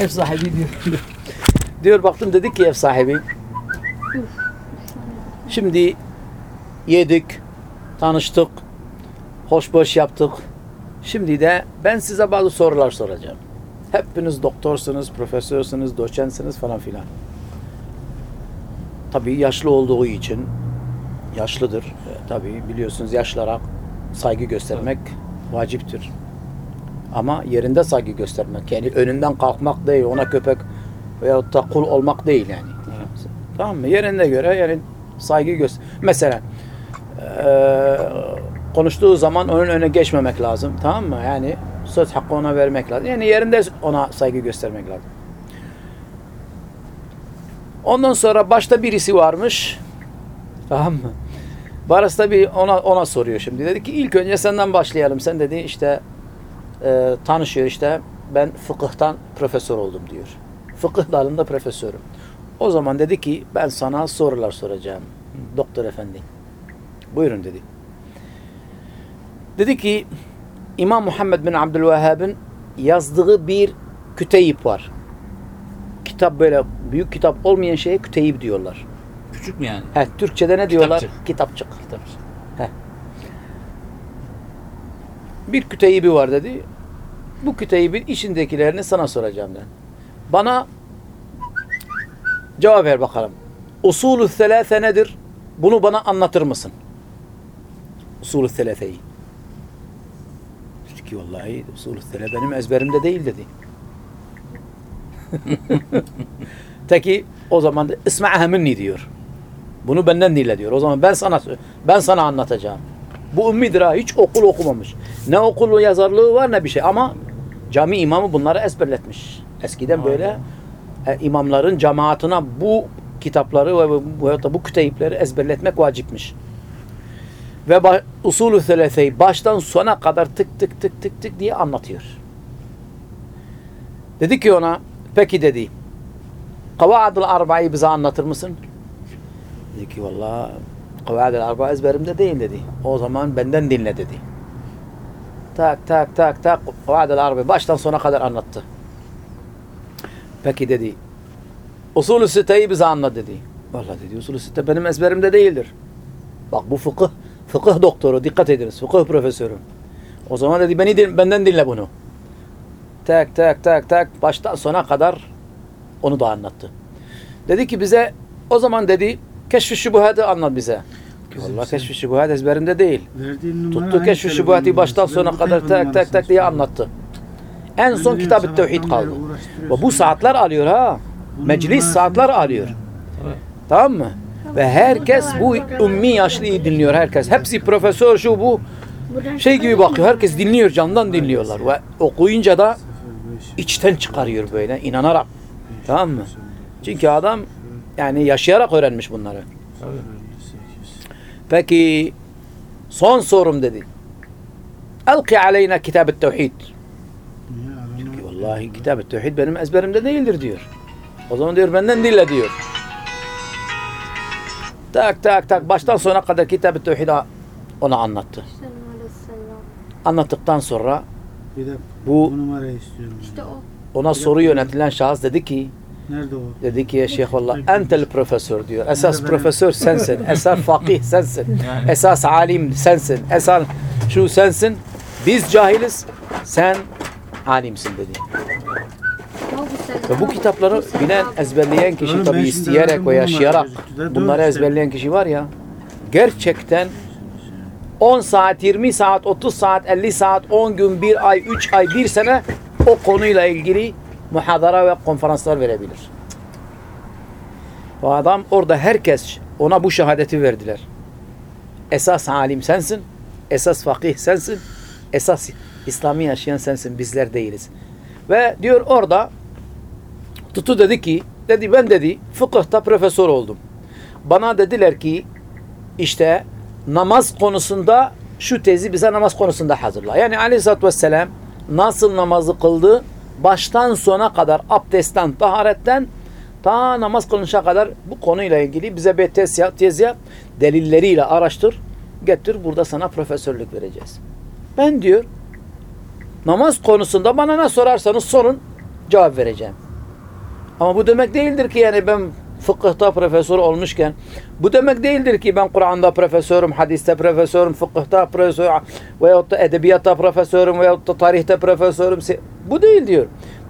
Ev sahibi diyor. diyor baktım dedik ki ev sahibi. Şimdi yedik, tanıştık, hoş boş yaptık. Şimdi de ben size bazı sorular soracağım. Hepiniz doktorsunuz, profesörsünüz, doçentsiniz falan filan. Tabii yaşlı olduğu için yaşlıdır. E, tabii biliyorsunuz yaşlara saygı göstermek vaciptir. Ama yerinde saygı göstermek. Yani önünden kalkmak değil, ona köpek veyahut da kul olmak değil yani. Tamam mı? Yerinde göre yani saygı göster. Mesela eee, konuştuğu zaman onun önüne geçmemek lazım. Tamam mı? Yani söz hakkı ona vermek lazım. Yani yerinde ona saygı göstermek lazım. Ondan sonra başta birisi varmış. Tamam mı? Baras tabi ona ona soruyor şimdi. Dedi ki ilk önce senden başlayalım. Sen dedi işte e, tanışıyor işte ben fıkıhtan profesör oldum diyor. Fıkıh dalında profesörüm. O zaman dedi ki ben sana sorular soracağım. Doktor efendi. Buyurun dedi. Dedi ki İmam Muhammed bin Abdülvehhab'ın yazdığı bir küteyip var. Kitap böyle büyük kitap olmayan şeye küteyip diyorlar. Küçük mü yani? He, Türkçe'de ne diyorlar? Kitapçık. Kitapçık. Bir küteyibi var dedi. Bu küteyibin içindekilerini sana soracağım ben. Bana cevap ver bakalım. Usulü selase nedir? Bunu bana anlatır mısın? Usulü seleseyi. Dedi ki vallahi usulü selase benim ezberimde değil dedi. Teki o zaman da isma'ha minni diyor. Bunu benden dinle diyor. O zaman ben sana ben sana anlatacağım. Bu ümmidir ha. Hiç okul okumamış. Ne okul yazarlığı var ne bir şey. Ama cami imamı bunları ezberletmiş. Eskiden böyle e, imamların cemaatine bu kitapları ve bu, da bu küteyipleri ezberletmek vacipmiş. Ve ba- usulü seleseyi baştan sona kadar tık tık tık tık tık diye anlatıyor. Dedi ki ona peki dedi Kavadıl Arba'yı bize anlatır mısın? Dedi ki valla Kavadıl Arba ezberimde değil dedi. O zaman benden dinle dedi. Tak tak tak tak Kavadıl Arba baştan sona kadar anlattı. Peki dedi. Usulü siteyi bize anlat dedi. Valla dedi usulü site benim ezberimde değildir. Bak bu fıkıh, fıkıh doktoru dikkat ediniz. Fıkıh profesörü. O zaman dedi beni din- benden dinle bunu. Tak tak tak tak baştan sona kadar onu da anlattı. Dedi ki bize o zaman dedi keşf-i şubuhatı anlat bize. Valla keşf-i şubuhat ezberimde değil. Tuttu keşf-i şubuhatı baştan sona kadar tak tak tak diye anlattı. En son kitab-ı tevhid kaldı. Ve bu saatler alıyor ha. Meclis saatler alıyor. Tamam mı? Ve herkes bu ümmi yaşlıyı dinliyor herkes. Hepsi profesör şu bu şey gibi bakıyor. Herkes dinliyor candan dinliyorlar. Ve okuyunca da içten çıkarıyor böyle inanarak. Tamam mı? Çünkü adam yani yaşayarak öğrenmiş bunları. Peki son sorum dedi. Elki aleyna kitab-ı tevhid. Ki vallahi kitab-ı tevhid benim ezberimde değildir diyor. O zaman diyor benden dinle diyor. Tak tak tak baştan sona kadar kitab-ı tevhid ona anlattı. Anlattıktan sonra Bir de bu bu numarayı istiyorum. İşte o. ona soru yönetilen şahıs dedi ki Nerede o? dedi ki ya şeyh valla entel profesör diyor. Esas profesör sensin. Esas fakih sensin. Esas alim sensin. Esas şu sensin. Biz cahiliz. Sen alimsin dedi. Ve bu kitapları bilen, ezberleyen kişi Oğlum tabi isteyerek aradım, ve bu yaşayarak bunları işte. ezberleyen kişi var ya gerçekten 10 saat, 20 saat, 30 saat, 50 saat, 10 gün, 1 ay, 3 ay, 1 sene o konuyla ilgili muhadara ve konferanslar verebilir. O adam orada herkes ona bu şehadeti verdiler. Esas alim sensin, esas fakih sensin, esas İslami yaşayan sensin, bizler değiliz. Ve diyor orada Tutu dedi ki, dedi ben dedi fıkıhta profesör oldum. Bana dediler ki işte namaz konusunda şu tezi bize namaz konusunda hazırla. Yani aleyhissalatü vesselam nasıl namazı kıldı baştan sona kadar abdestten, taharetten ta namaz kılınışa kadar bu konuyla ilgili bize bir tez yap, tez yap delilleriyle araştır, getir burada sana profesörlük vereceğiz. Ben diyor namaz konusunda bana ne sorarsanız sorun cevap vereceğim. Ama bu demek değildir ki yani ben fıkıhta profesör olmuşken bu demek değildir ki ben Kur'an'da profesörüm, hadiste profesörüm, fıkıhta profesörüm veyahut da edebiyatta profesörüm veyahut da tarihte profesörüm. Bu değil diyor.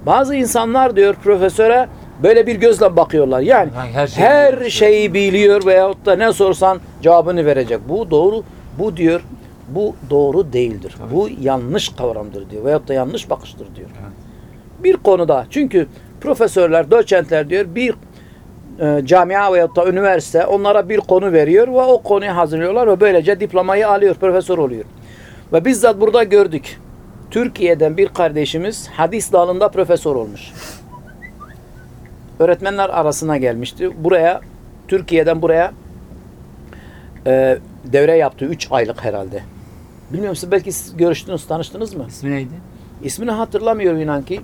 Bazı insanlar diyor profesöre böyle bir gözle bakıyorlar. Yani her şeyi her biliyor. şeyi biliyor veyahut da ne sorsan cevabını verecek. Bu doğru, bu diyor, bu doğru değildir. Bu yanlış kavramdır diyor veyahut da yanlış bakıştır diyor. Bir konuda çünkü profesörler, doçentler diyor bir e, camia veyahut da üniversite onlara bir konu veriyor ve o konuyu hazırlıyorlar ve böylece diplomayı alıyor, profesör oluyor. Ve bizzat burada gördük. Türkiye'den bir kardeşimiz hadis dalında profesör olmuş. Öğretmenler arasına gelmişti. Buraya, Türkiye'den buraya e, devre yaptı. Üç aylık herhalde. Bilmiyorum siz belki siz görüştünüz, tanıştınız mı? İsmi neydi? İsmini hatırlamıyorum inan ki.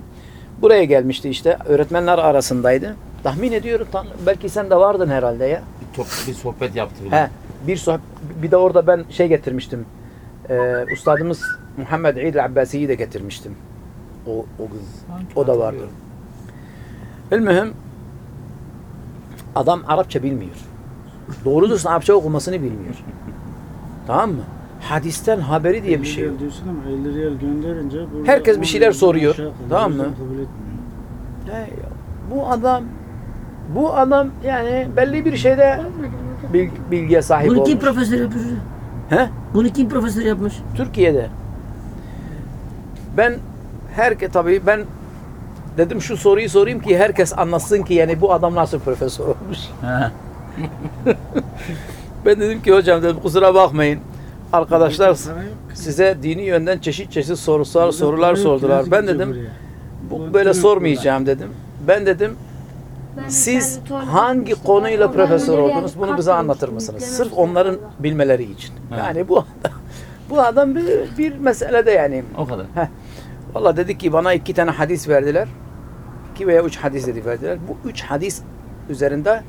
Buraya gelmişti işte. Öğretmenler arasındaydı. Tahmin ediyorum. tan- belki sen de vardın herhalde ya. Bir, top, bir sohbet yaptı. bile. He, bir sohb- bir de orada ben şey getirmiştim. Ee, ustadımız Muhammed İd Abbasi'yi de getirmiştim. O, o gün. Sanki O da vardı. Bilmem adam Arapça bilmiyor. Doğru düzgün Arapça okumasını bilmiyor. tamam mı? Hadisten haberi diye bir 50 şey yok. diyorsun ama 50 riyal gönderince burada Herkes bir 10 şeyler soruyor, tamam mı? Kabul etmiyor. He ya, Bu adam bu adam yani belli bir şeyde bil- bilgiye sahip Bunu kim olmuş. profesör yapmış? He? Bunu kim profesör yapmış? Türkiye'de. Ben herke tabii ben dedim şu soruyu sorayım ki herkes anlasın ki yani bu adam nasıl profesör olmuş. He. Ben dedim ki hocam dedim kusura bakmayın. Arkadaşlar size dini yönden çeşit çeşit sorular sorular sordular. Ben dedim bu böyle sormayacağım dedim. Ben dedim siz hangi konuyla profesör oldunuz bunu bize anlatır mısınız? Sırf onların bilmeleri için. Evet. Yani bu bu adam bir, bir meselede yani. O kadar. Valla dedi ki bana iki tane hadis verdiler. İki veya üç hadis dedi verdiler. Bu üç hadis üzerinde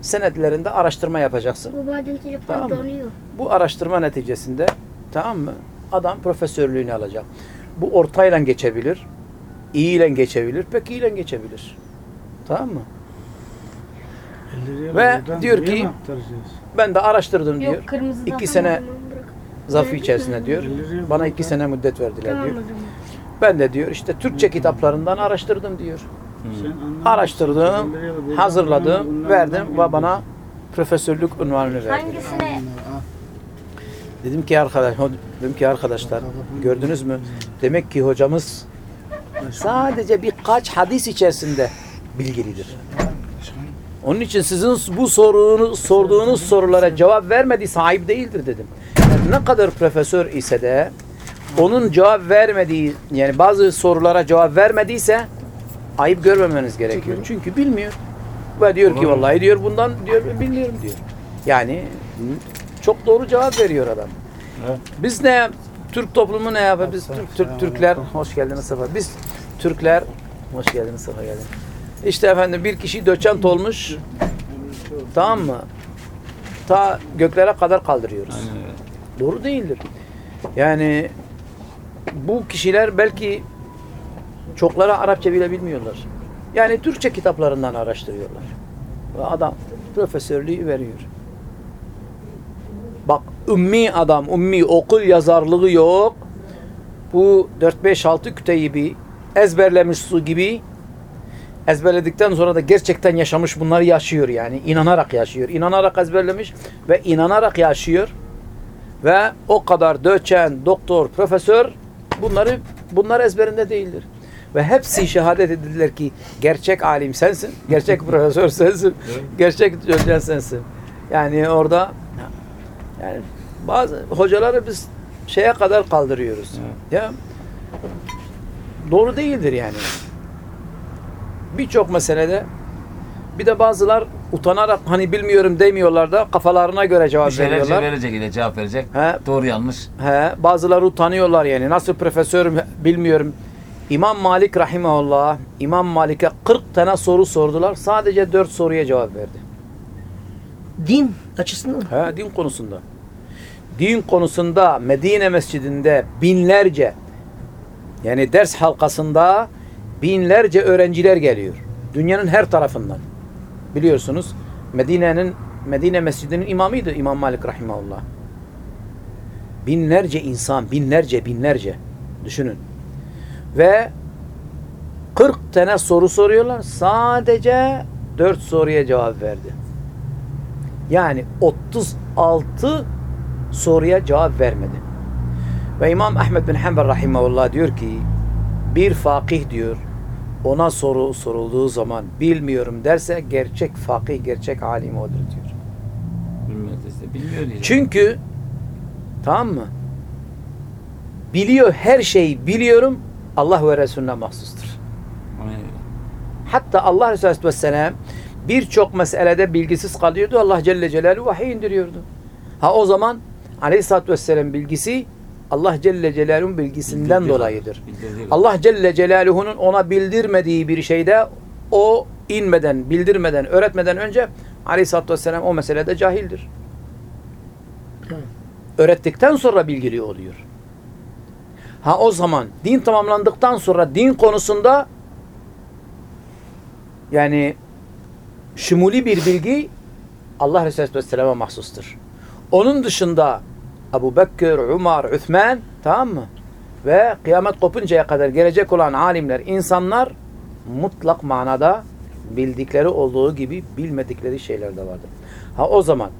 senetlerinde araştırma yapacaksın. Bu bazen telefon Tamam mı? donuyor. Bu araştırma neticesinde tamam mı? Adam profesörlüğünü alacak. Bu ortayla geçebilir. iyiyle geçebilir. Pek iyiyle geçebilir. Tamam mı? 50 riyal Ve diyor ki-? Ben de araştırdım diyor. Yok kırmızı İki sene zarfı içerisinde diyor. Bana iki sene müddet verdiler diyor. Ben de diyor işte Türkçe kitaplarından araştırdım diyor. Araştırdım, 50 riyal buradan hazırladım, verdim ve bana profesörlük unvanını verdi. Hangisine? Ah, Dedim ki arkadaş, dedim ki arkadaşlar gördünüz mü? Demek ki hocamız sadece birkaç hadis içerisinde bilgilidir. Onun için sizin bu sorunuz, sorduğunuz sorulara cevap vermediği sahip değildir dedim. Yani ne kadar profesör ise de onun cevap vermediği yani bazı sorulara cevap vermediyse ayıp görmemeniz gerekiyor. Çünkü bilmiyor. Ve diyor ki vallahi diyor bundan diyor bilmiyorum diyor. Yani çok doğru cevap veriyor adam. Biz ne Türk toplumu ne yapar? Biz Türk, Türk Türkler hoş geldiniz Safa. Biz Türkler hoş geldiniz Safa geldin. İşte efendim bir kişi doçent olmuş. Tamam mı? Ta göklere kadar kaldırıyoruz. Aynen. Doğru değildir. Yani bu kişiler belki çokları Arapça bile bilmiyorlar. Yani Türkçe kitaplarından araştırıyorlar. Ve adam profesörlüğü veriyor. Bak ümmi adam, ümmi okul yazarlığı yok. Bu 4-5-6 küteyi ezberlemiş su gibi ezberledikten sonra da gerçekten yaşamış bunları yaşıyor yani. inanarak yaşıyor. İnanarak ezberlemiş ve inanarak yaşıyor. Ve o kadar doçent, doktor, profesör bunları bunlar ezberinde değildir. Ve hepsi şehadet edildiler ki gerçek alim sensin, gerçek profesör sensin, gerçek doçent sensin. Yani orada yani bazı hocaları biz şeye kadar kaldırıyoruz. Ya doğru değildir yani. Birçok meselede bir de bazılar utanarak hani bilmiyorum demiyorlar da kafalarına göre cevap Bir şeyler veriyorlar. verecek ile cevap verecek. He, Doğru yanlış. he, bazıları utanıyorlar yani. Nasıl profesörüm bilmiyorum. İmam Malik rahimahullah İmam Malik'e 40 tane soru sordular. Sadece 4 soruya cevap verdi. Din açısından. He, din konusunda. Din konusunda Medine Mescidinde binlerce yani ders halkasında binlerce öğrenciler geliyor. Dünyanın her tarafından. Biliyorsunuz Medine'nin Medine Mescidi'nin imamıydı İmam Malik rahimahullah. Binlerce insan, binlerce, binlerce düşünün. Ve 40 tane soru soruyorlar. Sadece 4 soruya cevap verdi. Yani 36 soruya cevap vermedi. Ve İmam Ahmed bin Hanbel rahimahullah diyor ki bir fakih diyor ona soru sorulduğu zaman bilmiyorum derse gerçek fakih, gerçek alim odur diyor. Bilmiyor işte. Bilmiyor diyecek. Çünkü tamam mı? Biliyor her şeyi biliyorum Allah ve Resulüne mahsustur. Aynen. Hatta Allah Resulü Aleyhisselam birçok meselede bilgisiz kalıyordu. Allah Celle Celaluhu vahiy indiriyordu. Ha o zaman Aleyhisselatü Vesselam bilgisi Allah Celle Celaluhu'nun bilgisinden Bildirdiği dolayıdır. kadar. Allah Celle Celaluhu'nun ona bildirmediği bir şeyde o inmeden, bildirmeden, öğretmeden önce Aleyhisselatü Vesselam o meselede cahildir. Öğrettikten sonra bilgili oluyor. Ha o zaman din tamamlandıktan sonra din konusunda yani şumuli bir bilgi Allah Resulü Aleyhisselam'a mahsustur. Onun dışında Ebu Bekir, Umar, Üthman tamam mı? Ve kıyamet kopuncaya kadar gelecek olan alimler, insanlar mutlak manada bildikleri olduğu gibi bilmedikleri şeyler de vardır. Ha o zaman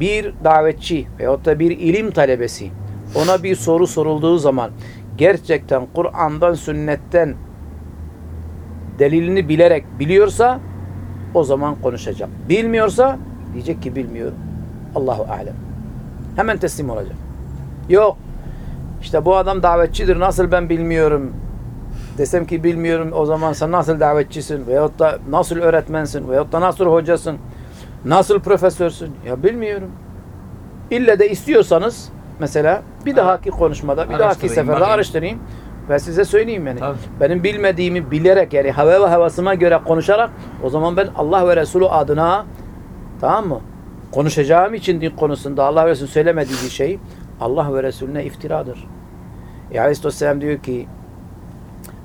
bir davetçi veyahut da bir ilim talebesi ona bir soru sorulduğu zaman gerçekten Kur'an'dan, sünnetten delilini bilerek biliyorsa o zaman konuşacak. Bilmiyorsa diyecek ki bilmiyorum. Allahu alem. Hemen teslim olacak. Yok. İşte bu adam davetçidir. Nasıl ben bilmiyorum? Desem ki bilmiyorum o zaman sen nasıl davetçisin? Veyahut da nasıl öğretmensin? Veyahut da nasıl hocasın? Nasıl profesörsün? Ya bilmiyorum. İlle de istiyorsanız mesela bir dahaki konuşmada, bir dahaki seferde bakayım. araştırayım ve size söyleyeyim yani. Tabii. Benim bilmediğimi bilerek yani hava ve havasıma göre konuşarak o zaman ben Allah ve Resulü adına tamam mı? Konuşacağım için din konusunda Allah ve Resulü söylemediği şey Allah ve Resulüne iftiradır. E Aleyhisselam diyor ki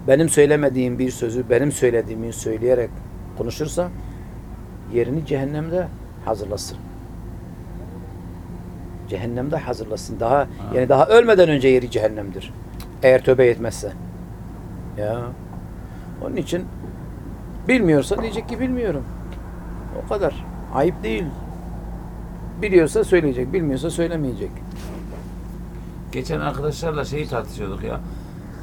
benim söylemediğim bir sözü benim söylediğimi söyleyerek konuşursa yerini cehennemde hazırlasın. Cehennemde hazırlasın. Daha yani daha ölmeden önce yeri cehennemdir. Eğer tövbe etmezse. Ya. Onun için bilmiyorsa diyecek ki bilmiyorum. O kadar. Ayıp değil. Biliyorsa söyleyecek, bilmiyorsa söylemeyecek. Geçen arkadaşlarla şeyi tartışıyorduk ya.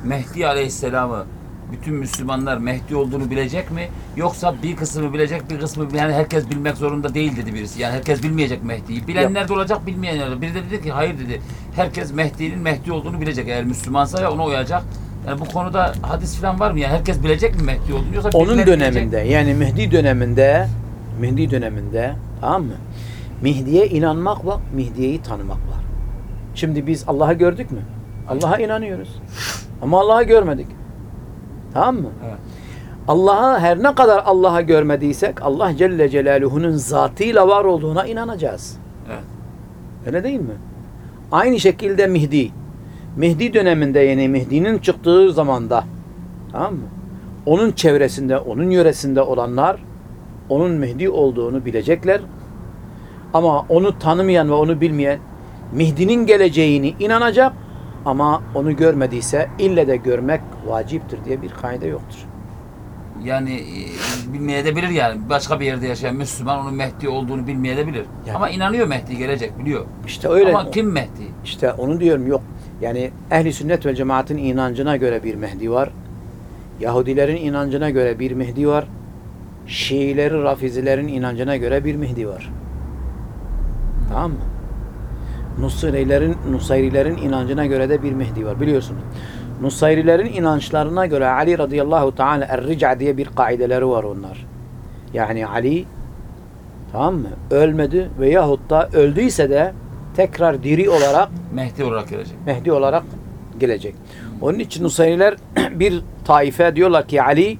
Mehdi Aleyhisselam'ı bütün Müslümanlar Mehdi olduğunu bilecek mi? Yoksa bir kısmı bilecek, bir kısmı yani herkes bilmek zorunda değil dedi birisi. Yani herkes bilmeyecek Mehdi'yi. Bilenler de olacak, bilmeyenler de. Biri de dedi ki hayır dedi. Herkes Mehdi'nin Mehdi olduğunu bilecek eğer Müslümansa ve ona uyacak. Yani bu konuda hadis falan var mı? Yani herkes bilecek mi Mehdi olduğunu yoksa Onun döneminde bilecek? yani Mehdi döneminde Mehdi döneminde tamam mı? Mehdi'ye inanmak var, Mehdi'yi tanımak var. Şimdi biz Allah'ı gördük mü? Allah'a inanıyoruz. Ama Allah'ı görmedik. Tamam mı? Evet. Allah'a her ne kadar Allah'a görmediysek Allah Celle Celaluhu'nun zatıyla var olduğuna inanacağız. Evet. Öyle değil mi? Aynı şekilde Mehdi. Mehdi döneminde yani Mehdi'nin çıktığı zamanda tamam mı? Onun çevresinde, onun yöresinde olanlar onun Mehdi olduğunu bilecekler. Ama onu tanımayan ve onu bilmeyen Mehdi'nin geleceğini inanacak ama onu görmediyse ille de görmek vaciptir diye bir kaide yoktur. Yani e, bilmeyebilir yani. Başka bir yerde yaşayan Müslüman onun Mehdi olduğunu bilmeyebilir. Yani. Ama inanıyor Mehdi gelecek biliyor. İşte öyle. Ama kim Mehdi? İşte onu diyorum yok. Yani ehli sünnet ve cemaatin inancına göre bir Mehdi var. Yahudilerin inancına göre bir Mehdi var. Şiilerin, Rafizilerin inancına göre bir Mehdi var. Tamam mı? Nusayrilerin, Nusayrilerin inancına göre de bir Mehdi var. Biliyorsunuz. Nusayrilerin inançlarına göre Ali radıyallahu teala er-rica diye bir kaideleri var onlar. Yani Ali tamam mı? Ölmedi veyahut da öldüyse de tekrar diri olarak Mehdi olarak gelecek. Mehdi olarak gelecek. Onun için Nusayriler bir taife diyorlar ki Ali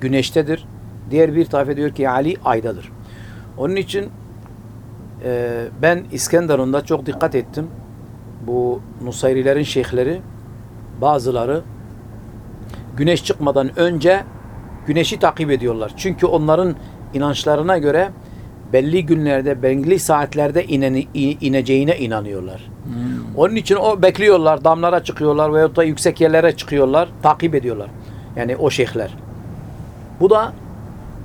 güneştedir. Diğer bir taife diyor ki Ali aydadır. Onun için e, ben İskenderun'da çok dikkat ettim. Bu Nusayrilerin şeyhleri bazıları güneş çıkmadan önce güneşi takip ediyorlar. Çünkü onların inançlarına göre belli günlerde, belli saatlerde ineni, i- ineceğine inanıyorlar. Onun için o bekliyorlar, damlara çıkıyorlar veyahut da yüksek yerlere çıkıyorlar, takip ediyorlar. Yani o şeyhler. Bu da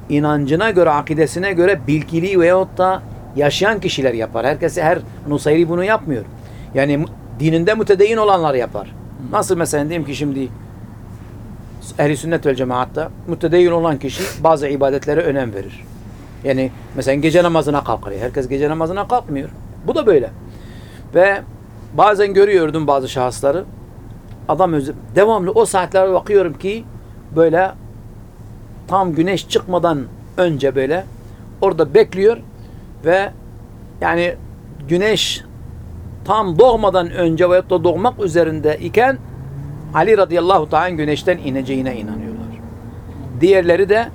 inancına göre, akidesine göre bilgili veyahut da yaşayan kişiler yapar. Herkesi her Nusayri bunu yapmıyor. Yani dininde mütedeyyin olanlar yapar. Nasıl mesela diyelim ki şimdi ehli sünnet vel cemaatta mütedeyyin olan kişi bazı ibadetlere önem verir. Yani mesela gece namazına kalkar. Herkes gece namazına kalkmıyor. Bu da böyle. Ve bazen görüyordum bazı şahısları. Adam özü, devamlı o saatlere bakıyorum ki böyle tam güneş çıkmadan önce böyle orada bekliyor ve yani güneş tam doğmadan önce veyahut da doğmak üzerinde iken Ali radıyallahu ta'ala güneşten ineceğine inanıyorlar. Diğerleri de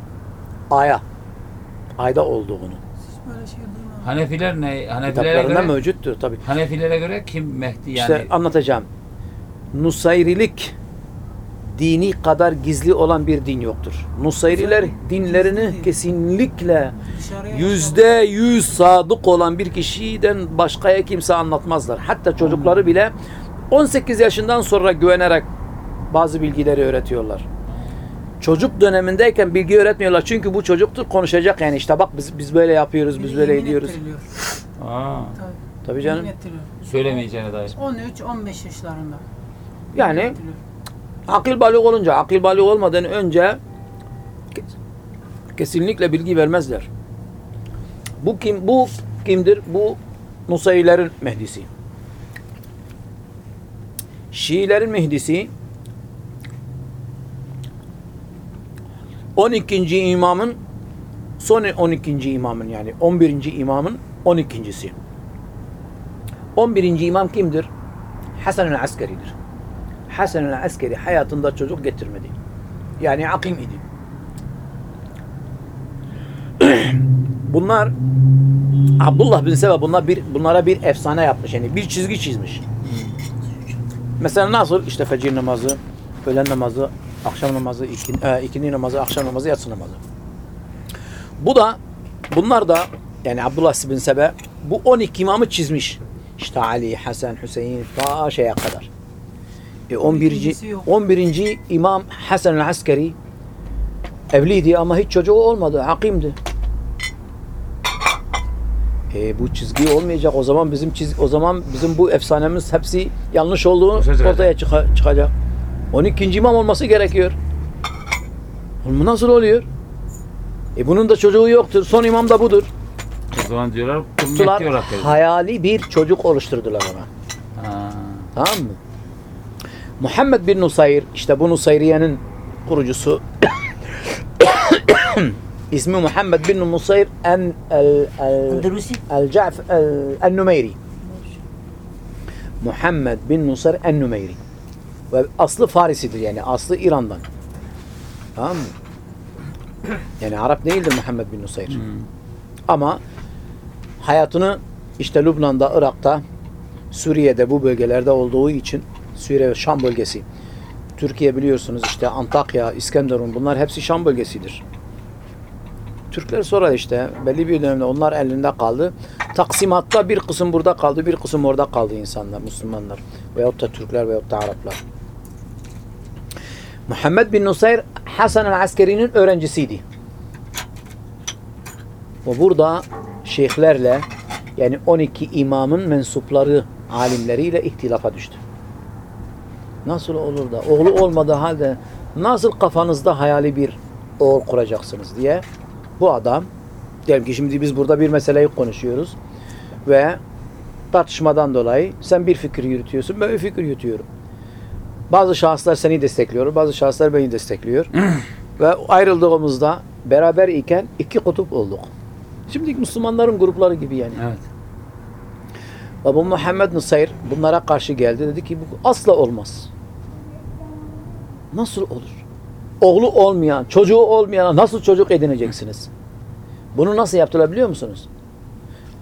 aya, ayda olduğunu. Böyle şey. Hanefiler ne? Hanefilere göre, mevcuttur tabi. Hanefilere göre kim Mehdi yani? İşte anlatacağım. Nusayrilik dini kadar gizli olan bir din yoktur. Nusayriler dinlerini kesinlikle yüzde yüz sadık olan bir kişiden başkaya kimse anlatmazlar. Hatta çocukları bile 18 yaşından sonra güvenerek bazı bilgileri öğretiyorlar. Çocuk dönemindeyken bilgi öğretmiyorlar. Çünkü bu çocuktur konuşacak yani işte bak biz biz böyle yapıyoruz, biz böyle ediyoruz. Aa, Tabii. Tabii canım. Söylemeyeceğine dair. 13-15 yaşlarında. Yani. Akıl balığı olunca, akıl balığı olmadan önce kes- kesinlikle bilgi vermezler. Bu kim? Bu kimdir? Bu Nusayrilerin Mehdisi. Şiilerin Mehdisi 12. imamın son 12. imamın yani 11. imamın 12.si. 11. imam kimdir? Hasan el Askeri'dir. Hasan el Askeri hayatında çocuk getirmedi. Yani akim idi. Bunlar Abdullah bin Sebe bunlar bir, bunlara bir efsane yapmış. Yani bir çizgi çizmiş. Mesela nasıl? işte fecir namazı, öğlen namazı, akşam namazı, ikin, e, ikindi namazı, akşam namazı, yatsı namazı. Bu da bunlar da yani Abdullah bin Sebe bu 12 imamı çizmiş. İşte Ali, Hasan, Hüseyin ta şeye kadar. E 11. 12'si yok. 11. İmam Hasan el Askeri evliydi ama hiç çocuğu olmadı. Hakimdi. E bu çizgi olmayacak. O zaman bizim çiz o zaman bizim bu efsanemiz hepsi yanlış olduğu ortaya çıka- çıkacak. 12. imam olması gerekiyor. Bu nasıl oluyor? E bunun da çocuğu yoktur. Son imam da budur. O zaman diyorlar Tuttular hayali bir çocuk oluşturdular ona. Ha. Tamam mı? Muhammed bin Nusayr, işte bu Nusayriye'nin kurucusu. İsmi Muhammed bin Nusayr en el el el Ca'f el, el Numeyri. Muhammed bin Nusayr en Numeyri. Ve aslı Farisidir yani aslı İran'dan. Tamam mı? Yani Arap değildir Muhammed bin Nusayr. Hmm. Ama hayatını işte Lübnan'da, Irak'ta, Suriye'de bu bölgelerde olduğu için Suriye Şam bölgesi. Türkiye biliyorsunuz işte Antakya, İskenderun bunlar hepsi Şam bölgesidir. Türkler sonra işte belli bir dönemde onlar elinde kaldı. Taksimatta bir kısım burada kaldı, bir kısım orada kaldı insanlar, Müslümanlar. Veyahut da Türkler veyahut da Araplar. Muhammed bin Nusayr Hasan el-Askeri'nin öğrencisiydi. Ve burada şeyhlerle yani 12 imamın mensupları, alimleriyle ihtilafa düştü. Nasıl olur da oğlu olmadığı halde nasıl kafanızda hayali bir oğul kuracaksınız diye bu adam diyelim ki şimdi biz burada bir meseleyi konuşuyoruz ve tartışmadan dolayı sen bir fikir yürütüyorsun ben bir fikir yürütüyorum. Bazı şahıslar seni destekliyor, bazı şahıslar beni destekliyor. ve ayrıldığımızda beraber iken iki kutup olduk. Şimdi Müslümanların grupları gibi yani. Evet. Ve bu Muhammed Nusayr bunlara karşı geldi. Dedi ki bu asla olmaz. Nasıl olur? Oğlu olmayan, çocuğu olmayana nasıl çocuk edineceksiniz? Bunu nasıl yaptılar biliyor musunuz?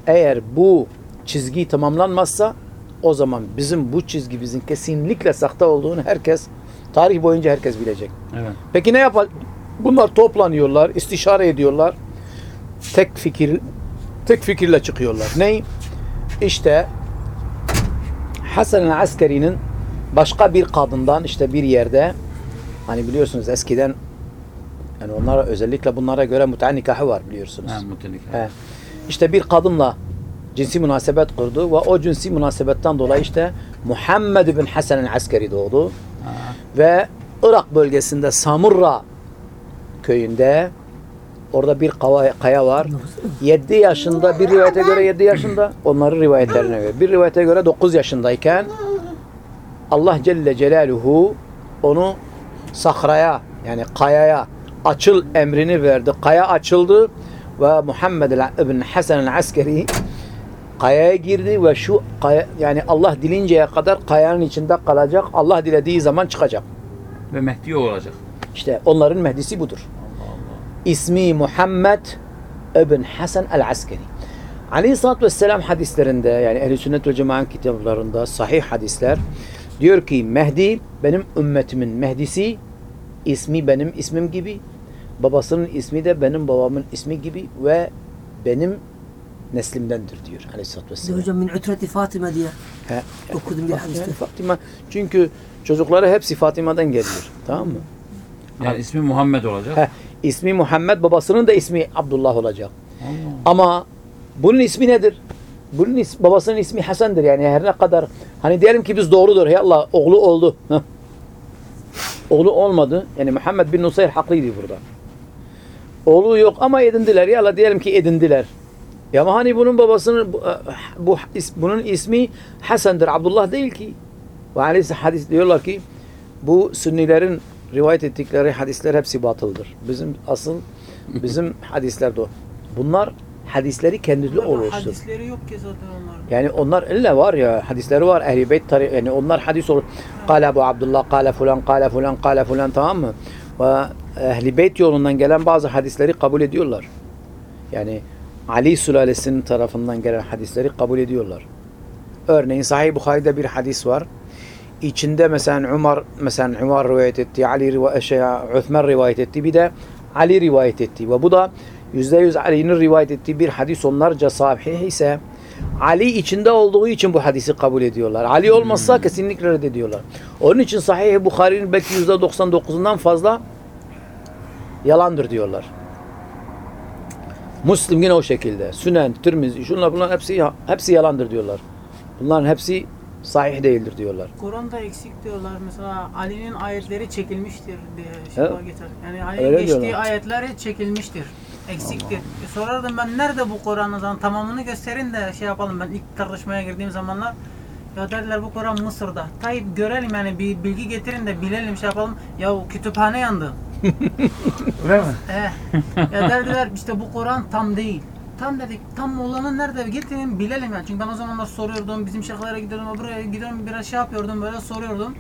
Eğer bu çizgi tamamlanmazsa o zaman bizim bu çizgimizin kesinlikle sakta olduğunu herkes, tarih boyunca herkes bilecek. Evet. Peki ne yapalım? Bunlar toplanıyorlar, istişare ediyorlar. Tek fikir tek fikirle çıkıyorlar. Ney? İşte Hasan el Askeri'nin başka bir kadından işte bir yerde hani biliyorsunuz eskiden yani onlara özellikle bunlara göre muta nikahı var biliyorsunuz. Ha, mutelik. He. İşte bir kadınla cinsi münasebet kurdu ve o cinsi münasebetten dolayı işte Muhammed bin Hasan el Askeri doğdu. Ha. Ve Irak bölgesinde Samurra köyünde orada bir kaya var. 7 yaşında bir rivayete göre 7 yaşında onların rivayetlerine göre. Bir rivayete göre 9 yaşındayken Allah Celle Celaluhu onu sahraya yani kayaya açıl emrini verdi. Kaya açıldı ve Muhammed ibn Hasan el Askeri kayaya girdi ve şu kaya, yani Allah dilinceye kadar kayanın içinde kalacak. Allah dilediği zaman çıkacak. Ve Mehdi olacak. İşte onların Mehdisi budur. İsmi Muhammed ibn Hasan el-Askeri. Aleyhisselatü Vesselam hadislerinde yani Ehl-i Sünnet ve Cemaat kitaplarında sahih hadisler diyor ki Mehdi benim ümmetimin Mehdisi ismi benim ismim gibi babasının ismi de benim babamın ismi gibi ve benim neslimdendir diyor Aleyhisselatü Vesselam. Hocam min utreti Fatıma diye He, okudum bir hadiste. yani Fatıma çünkü çocukları hepsi Fatıma'dan geliyor. Tamam mı? Yani ismi Muhammed olacak. Heh, ismi Muhammed babasının da ismi Abdullah olacak. Ama bunun ismi nedir? Bunun is- babasının ismi Hasan'dır yani her ne kadar hani diyelim ki biz doğrudur ya Allah oğlu oldu. Oğlu olmadı. Yani Muhammed bin Nusayr haklıydı burada. Oğlu yok ama edindiler ya Allah diyelim ki edindiler. Ya ama hani bunun babasının bu, bu is- bunun ismi Hasan'dır. Abdullah değil ki. Ve aleyhisse hadis diyorlar ki bu sünnilerin rivayet ettikleri hadisler hepsi batıldır. Bizim asıl bizim hadisler de. Bunlar hadisleri kendisi oluştur. Hadisleri yok ki zaten onların. Yani onlar illa var ya hadisleri var. Ehl-i Beyt tari- yani onlar hadis olur. Kale Ebu Abdullah, kale fulan, kale fulan, kale fulan tamam mı? Ve Ehl-i Beyt yolundan gelen bazı hadisleri kabul ediyorlar. Yani Ali sülalesinin tarafından gelen hadisleri kabul ediyorlar. Örneğin Sahih Bukhari'de bir hadis var. İçinde mesela Umar mesela Umar rivayet etti, Ali rivayet şey, Uthman rivayet etti, bir de Ali rivayet etti. Ve bu da %100 Ali'nin rivayet ettiği bir hadis onlarca sahih ise Ali içinde olduğu için bu hadisi kabul ediyorlar. Ali olmazsa kesinlikle reddediyorlar. Onun için Sahih Bukhari'nin belki %99'undan fazla yalandır diyorlar. Müslim yine o şekilde. Sünen, Tirmizi, şunlar bunlar hepsi hepsi yalandır diyorlar. Bunların hepsi sahih değildir diyorlar. Kur'an'da eksik diyorlar. Mesela Ali'nin ayetleri çekilmiştir diye şey Evet. var geçer. Yani Ali'nin geçtiği diyorlar. ayetleri çekilmiştir. Eksiktir. E sorardım ben nerede bu Kur'an'ın zaman tamamını gösterin de şey yapalım. Ben ilk tartışmaya girdiğim zamanlar ya derler bu Kur'an Mısır'da. Tayyip görelim yani bir bilgi getirin de bilelim şey yapalım. Ya o kütüphane yandı. Öyle mi? Eh, ya derdiler işte bu Kur'an tam değil. Tam dedik tam olanı nerede getirin bilelim yani. Çünkü ben o zamanlar soruyordum. Bizim şeyhlere gidiyordum. Buraya gidiyorum biraz şey yapıyordum böyle soruyordum.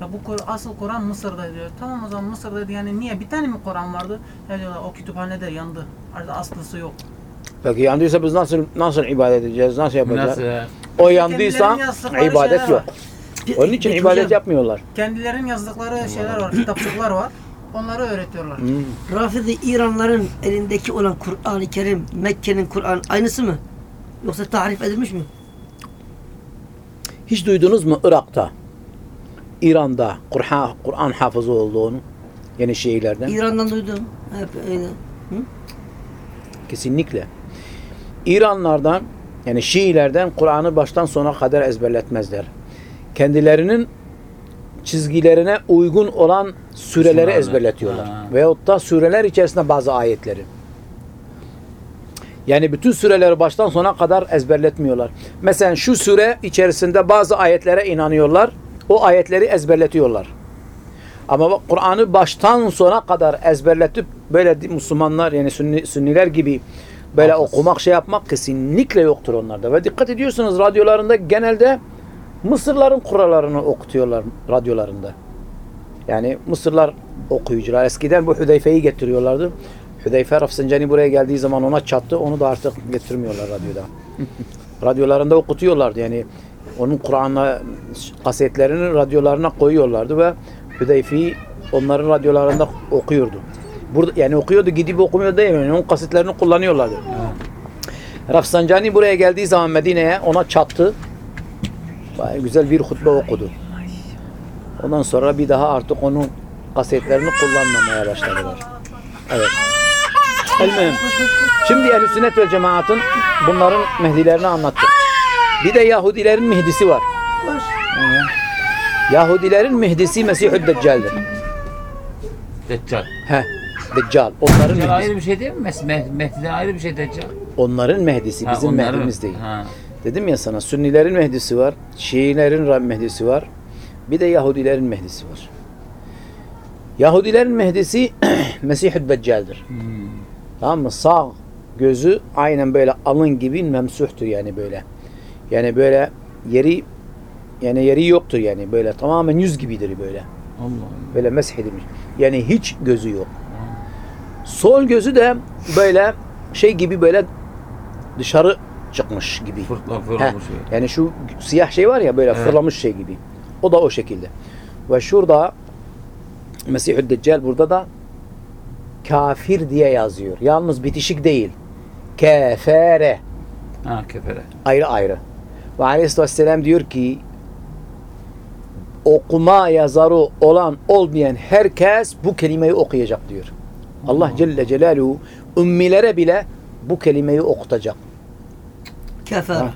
Ya bu Kur- asıl Kur'an Mısır'da diyor. Tamam o zaman Mısır'da yani niye bir tane mi Kur'an vardı? Ya diyorlar o kütüphanede yandı. Artık aslısı yok. Peki yandıysa biz nasıl nasıl ibadet edeceğiz? Nasıl yapacağız? Nasıl? ya? O yandıysa ibadet yok. var. Onun için Peki ibadet hocam, yapmıyorlar. Kendilerinin yazdıkları şeyler var, kitapçıklar var. Onları öğretiyorlar. Rafidi İranların elindeki olan Kur'an-ı Kerim, Mekke'nin Kur'an aynısı mı? Yoksa tahrif edilmiş mi? Hiç duydunuz mu Irak'ta, İran'da Kur'an Kur'an hafızı olduğunu? Yeni Şiilerden. İran'dan duydum. Hep öyle. Kesinlikle. İranlardan yani Şiilerden Kur'an'ı baştan sona kadar ezberletmezler. Kendilerinin çizgilerine uygun olan süreleri ezberletiyorlar. Ha. Veyahut da süreler içerisinde bazı ayetleri. Yani bütün süreleri baştan sona kadar ezberletmiyorlar. Mesela şu süre içerisinde bazı ayetlere inanıyorlar. O ayetleri ezberletiyorlar. Ama Kur'an'ı baştan sona kadar ezberletip böyle Müslümanlar yani sünni, sünniler gibi böyle Hafız. okumak şey yapmak kesinlikle yoktur onlarda. Ve dikkat ediyorsunuz radyolarında genelde Mısırların kurallarını okutuyorlar radyolarında. Yani Mısırlar okuyucular. Eskiden bu Hüdeyfe'yi getiriyorlardı. Hüdeyfe Rafsanjani buraya geldiği zaman ona çattı. Onu da artık getirmiyorlar radyoda. Radyolarında okutuyorlardı. Yani onun Kur'an'la kasetlerini radyolarına koyuyorlardı ve Hüdeyfi onların radyolarında okuyordu. Burada yani okuyordu gidip okumuyor değil yani onun kasıtlarını kullanıyorlardı. Rafsanjani buraya geldiği zaman Medine'ye ona çattı. Bayağı güzel bir hutbe okudu. Ondan sonra bir daha artık onun kasetlerini kullanmamaya başladılar. Evet. Elmem. Şimdi ehl Sünnet ve Cemaat'ın bunların Mehdilerini anlattık. Bir de Yahudilerin Mehdisi var. Yahudilerin Mehdisi Mesih-ü Deccal'dir. Deccal. He. Deccal. Onların Deccal Mehdisi. ayrı bir şey değil mi? Mes Meh Mehdi'den ayrı bir şey Deccal. Onların Mehdisi. Ha, Bizim onların- Mehdimiz değil. Ha. Dedim ya sana Sünnilerin Mehdisi var. Şiilerin Mehdisi var. Bir de Yahudilerin Mehdisi var. Yahudilerin Mehdisi Mesih-ü Deccal'dir. Hmm. Tamam mı? Sağ gözü aynen böyle alın gibi memsuhtur yani böyle. Yani böyle yeri yani yeri yoktur yani böyle tamamen yüz gibidir böyle. Allah Allah. Böyle mesh edilmiş. Yani hiç gözü yok. Sol gözü de böyle şey gibi böyle dışarı çıkmış gibi. Fırtlak Heh, fırlamış. yani şu siyah şey var ya böyle Evet. fırlamış şey gibi. O da o şekilde. Ve şurada Mesih-ü Deccal burada da kafir diye yazıyor. Yalnız bitişik değil. Kefere. Ha kefere. Ayrı ayrı. Ve Aleyhisselatü Vesselam diyor ki okuma yazarı olan olmayan herkes bu kelimeyi okuyacak diyor. Allah Celle Celaluhu ümmilere bile bu kelimeyi okutacak. Kefer.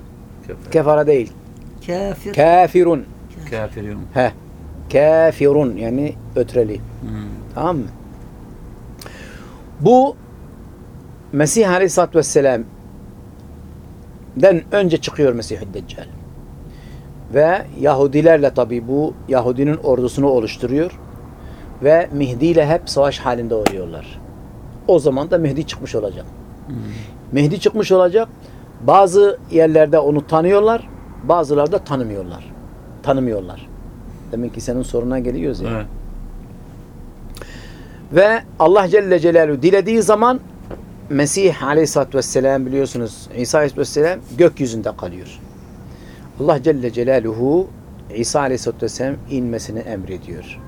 Kefara değil. Kafir. Kafirun. Kafirun. He. Kafirun yani ötreli. Hmm. Tamam mı? Bu Mesih Aleyhisselatü Vesselam den önce çıkıyor Mesih-i Deccal. Ve Yahudilerle tabi bu Yahudinin ordusunu oluşturuyor. Ve Mehdi ile hep savaş halinde oluyorlar. O zaman da Mehdi çıkmış olacak. Mehdi çıkmış olacak. Bazı yerlerde onu tanıyorlar. Bazıları da tanımıyorlar. Tanımıyorlar. Demek ki senin soruna geliyoruz ya. Evet. Ve Allah Celle Celaluhu dilediği zaman Mesih Aleyhisselatü Vesselam biliyorsunuz İsa Aleyhisselatü Vesselam gökyüzünde kalıyor. Allah Celle Celaluhu İsa Aleyhisselatü Vesselam inmesini emrediyor.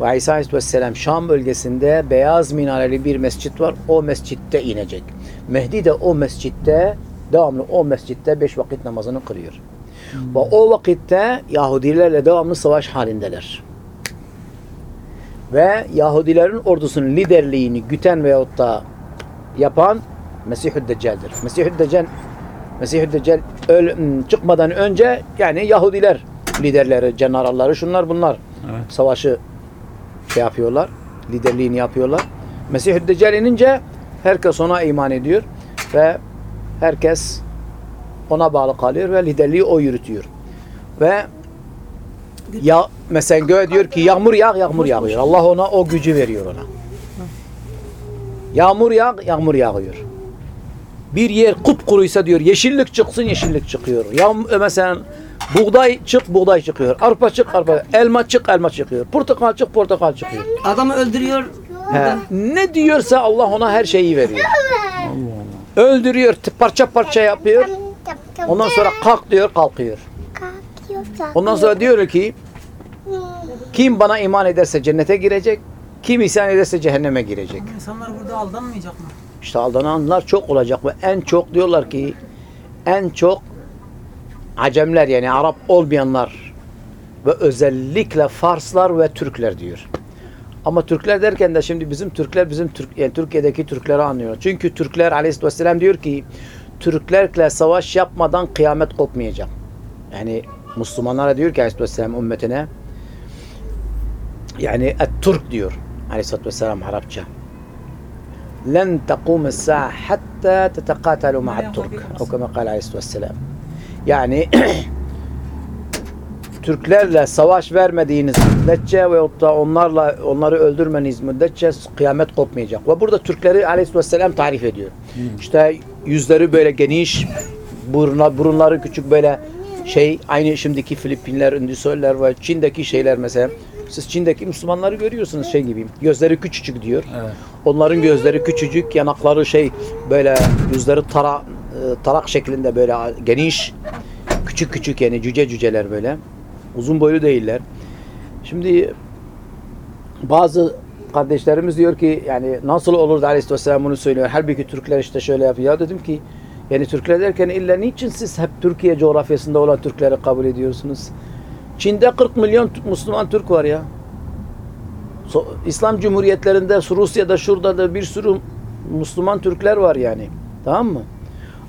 Ve İsa Aleyhisselatü Vesselam Şam bölgesinde beyaz minareli bir mescit var. O mescitte inecek. Mehdi de o mescitte devamlı o mescitte beş vakit namazını kılıyor. Ve o vakitte Yahudilerle devamlı savaş halindeler ve Yahudilerin ordusunun liderliğini güten veyahut da yapan Mesih-ü Deccal'dir. Mesih-ü Deccal Mesih-ü Deccal öl- m, çıkmadan önce yani Yahudiler liderleri, generalları şunlar bunlar Evet. savaşı şey yapıyorlar. Liderliğini yapıyorlar. Mesih-ü Deccal inince herkes ona iman ediyor ve herkes ona bağlı kalıyor ve liderliği o yürütüyor. Ve ya mesela göğe diyor ki yağmur yağ, yağmur yağıyor. Allah ona o gücü veriyor ona. Yağmur yağ, yağmur yağıyor. Bir yer kupkuruysa diyor yeşillik çıksın, yeşillik çıkıyor. Ya mesela buğday çık, buğday çıkıyor. Arpa çık, arpa. Elma çık, elma çıkıyor. Portakal çık, portakal çıkıyor. Adamı öldürüyor. He. Ne diyorsa Allah ona her şeyi veriyor. Öldürüyor, parça parça yapıyor. Ondan sonra kalk diyor, kalkıyor. Ondan sonra diyor ki kim bana iman ederse cennete girecek, kim isyan ederse cehenneme girecek. Bu insanlar burada aldanmayacak mı? İşte aldananlar çok olacak ve en çok diyorlar ki en çok Acemler yani Arap olmayanlar ve özellikle Farslar ve Türkler diyor. Ama Türkler derken de şimdi bizim Türkler bizim Türk yani Türkiye'deki Türkleri anlıyor. Çünkü Türkler Aleyhisselatü Vesselam diyor ki Türklerle savaş yapmadan kıyamet kopmayacak. Yani Müslümanlara diyor ki Aleyhisselatü Vesselam ümmetine yani et-Türk diyor Aleyhisselatü Vesselam Arapça. لن تقوم الساعة حتى تتقاتلوا مع الترك أو كما قال عليه الصلاة والسلام yani Türklerle savaş vermediğiniz müddetçe veyahut da onlarla onları öldürmeniz müddetçe kıyamet kopmayacak. Ve burada Türkleri aleyhisselam tarif ediyor. İşte yüzleri böyle geniş, buruna, burunları küçük böyle şey aynı şimdiki Filipinler, Endüsoller ve Çin'deki şeyler mesela. siz Çin'deki Müslümanları görüyorsunuz şey gibi. Gözleri küçücük diyor. Evet. Onların gözleri küçücük, yanakları şey böyle yüzleri tara, e, tarak şeklinde böyle geniş, küçük küçük yani cüce cüceler böyle. Uzun boylu değiller. Şimdi bazı kardeşlerimiz diyor ki yani nasıl olur da Aleyhisselam bunu söylüyor. Halbuki Türkler işte şöyle yapıyor. Ya dedim ki yani Türkler derken illa niçin siz hep Türkiye coğrafyasında olan Türkleri kabul ediyorsunuz? Çin'de 40 milyon Müslüman Türk var ya. So- İslam Cumhuriyetlerinde, Rusya'da, şurada da bir sürü Müslüman Türkler var yani. Tamam mı?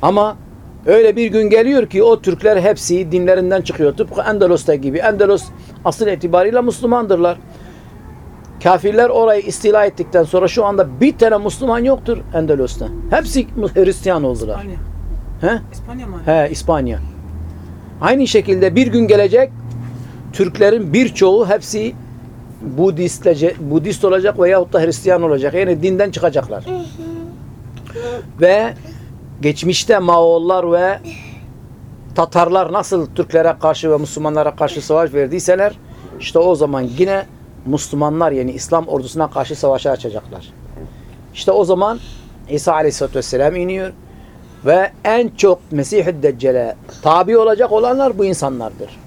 Ama öyle bir gün geliyor ki o Türkler hepsi dinlerinden çıkıyor. Tıpkı Endelos'ta gibi. Endelos asıl itibariyle Müslümandırlar. Kafirler orayı istila ettikten sonra şu anda bir tane Müslüman yoktur Endelos'ta. Hepsi Hristiyan oldular. İspanya. He? İspanya mı? He, İspanya. Aynı şekilde bir gün gelecek Türklerin birçoğu hepsi Budist, Budist olacak veyahut da Hristiyan olacak. Yani dinden çıkacaklar. Ve geçmişte Moğollar ve Tatarlar nasıl Türklere karşı ve Müslümanlara karşı savaş verdiyseler işte o zaman yine Müslümanlar yani İslam ordusuna karşı savaşa açacaklar. İşte o zaman İsa Aleyhisselatü Vesselam iniyor ve en çok Mesih-i Deccal'e tabi olacak olanlar bu insanlardır.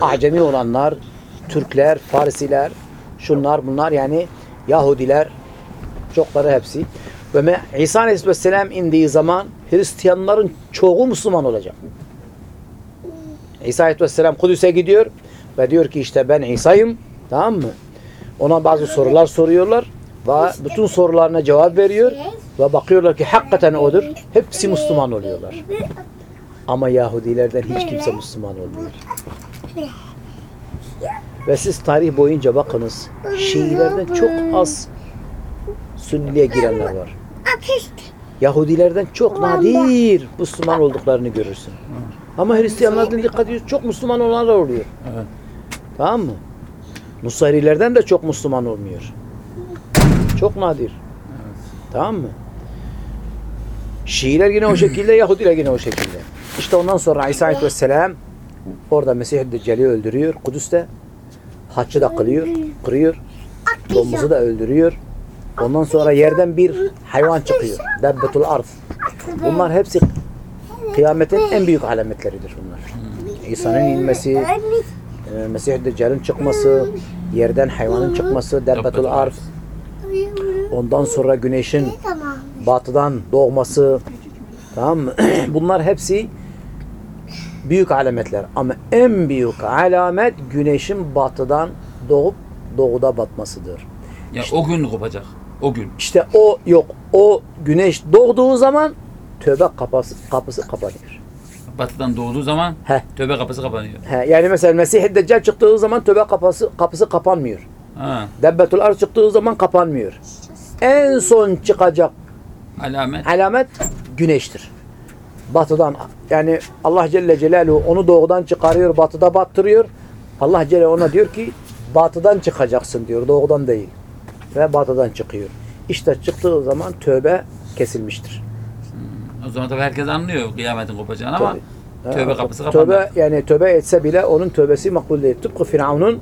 Acemi olanlar, Türkler, Farisiler, şunlar bunlar yani Yahudiler, çokları hepsi. Ve İsa Aleyhisselam indiği zaman Hristiyanların çoğu Müslüman olacak. İsa Aleyhisselam Kudüs'e gidiyor ve diyor ki işte ben İsa'yım tamam mı? Ona bazı sorular soruyorlar ve bütün sorularına cevap veriyor ve bakıyorlar ki hakikaten odur. Hepsi Müslüman oluyorlar. Ama Yahudilerden hiç kimse Müslüman olmuyor. Ve siz tarih boyunca bakınız Şiilerden çok az Sünniliğe girenler var. Yahudilerden çok nadir Müslüman olduklarını görürsün. Ama Hristiyanlardan dikkat ediyorsun çok Müslüman olanlar oluyor. Evet. Tamam mı? Nusayrilerden de çok Müslüman olmuyor. Çok nadir. Tamam mı? Şiiler yine o şekilde, Yahudiler yine o şekilde. İşte ondan sonra İsa Aleyhisselam orada Mesih-i Deccal'i öldürüyor Kudüs'te. Haccı da kılıyor, kırıyor. Domuzu da öldürüyor. Ondan sonra yerden bir hayvan çıkıyor. Dabbetul arz. Bunlar hepsi kıyametin en büyük alametleridir bunlar. İsa'nın inmesi, e, Mesih-i Deccal'in çıkması, yerden hayvanın çıkması, Dabbetul arz. Ondan sonra güneşin batıdan doğması. Tamam mı? Bunlar hepsi büyük alametler. Ama en büyük alamet güneşin batıdan doğup doğuda batmasıdır. Ya o gün kopacak. O gün. İşte o yok. O güneş doğduğu zaman tövbe kapısı, kapısı kapanıyor. Batıdan doğduğu zaman Heh. tövbe kapısı kapanıyor. He, yani mesela Mesih-i Deccal çıktığı zaman tövbe kapısı, kapısı kapanmıyor. Ha. Debbetul Arz çıktığı zaman kapanmıyor. En son çıkacak Alamet. alamet güneştir. Batıdan yani Allah Celle Celaluhu onu doğudan çıkarıyor, batıda battırıyor. Allah Celle ona diyor ki batıdan çıkacaksın diyor, doğudan değil. Ve batıdan çıkıyor. İşte çıktığı zaman tövbe kesilmiştir. O zaman tabii herkes anlıyor kıyametin kopacağını ama Tabii. tövbe kapısı kapandı. Tövbe yani tövbe etse bile onun tövbesi makbul değil. Tıpkı Firavun'un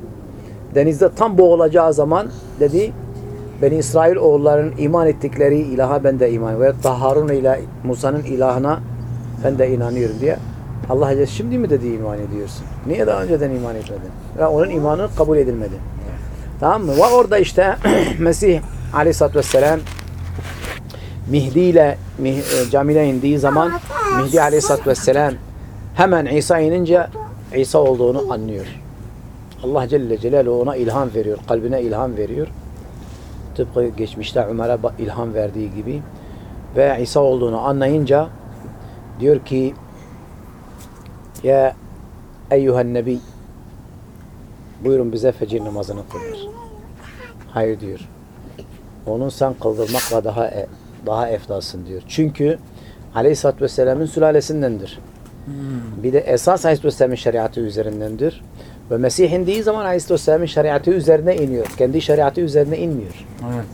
denizde tam boğulacağı zaman dedi Beni İsrail oğullarının iman ettikleri ilaha ben de iman ve Harun ile Musa'nın ilahına ben de inanıyorum diye. Allah Celle şimdi mi dedi iman ediyorsun? Niye daha önceden iman etmedin? Ve onun imanı kabul edilmedi. Tamam mı? Ve orada işte Mesih Aleyhisselatü Vesselam Mihdi ile Mih, e, camine indiği zaman Mihdi Aleyhisselatü Vesselam hemen İsa inince İsa olduğunu anlıyor. Allah Celle Celaluhu ona ilham veriyor. Kalbine ilham veriyor. Tıpkı geçmişte Ömer'e ilham verdiği gibi. Ve İsa olduğunu anlayınca diyor ki Ya eyyühen nebi buyurun bize fecir namazını kıldır. Hayır diyor. Onun sen kıldırmakla daha e- daha efdalsın diyor. Çünkü Aleyhisselatü Vesselam'ın sülalesindendir. Bir de esas Aleyhisselatü Vesselam'ın şeriatı üzerindendir. Ve Mesih indiği zaman Aleyhisselatü Vesselam'ın şeriatı üzerine iniyor. Kendi şeriatı üzerine inmiyor. Evet.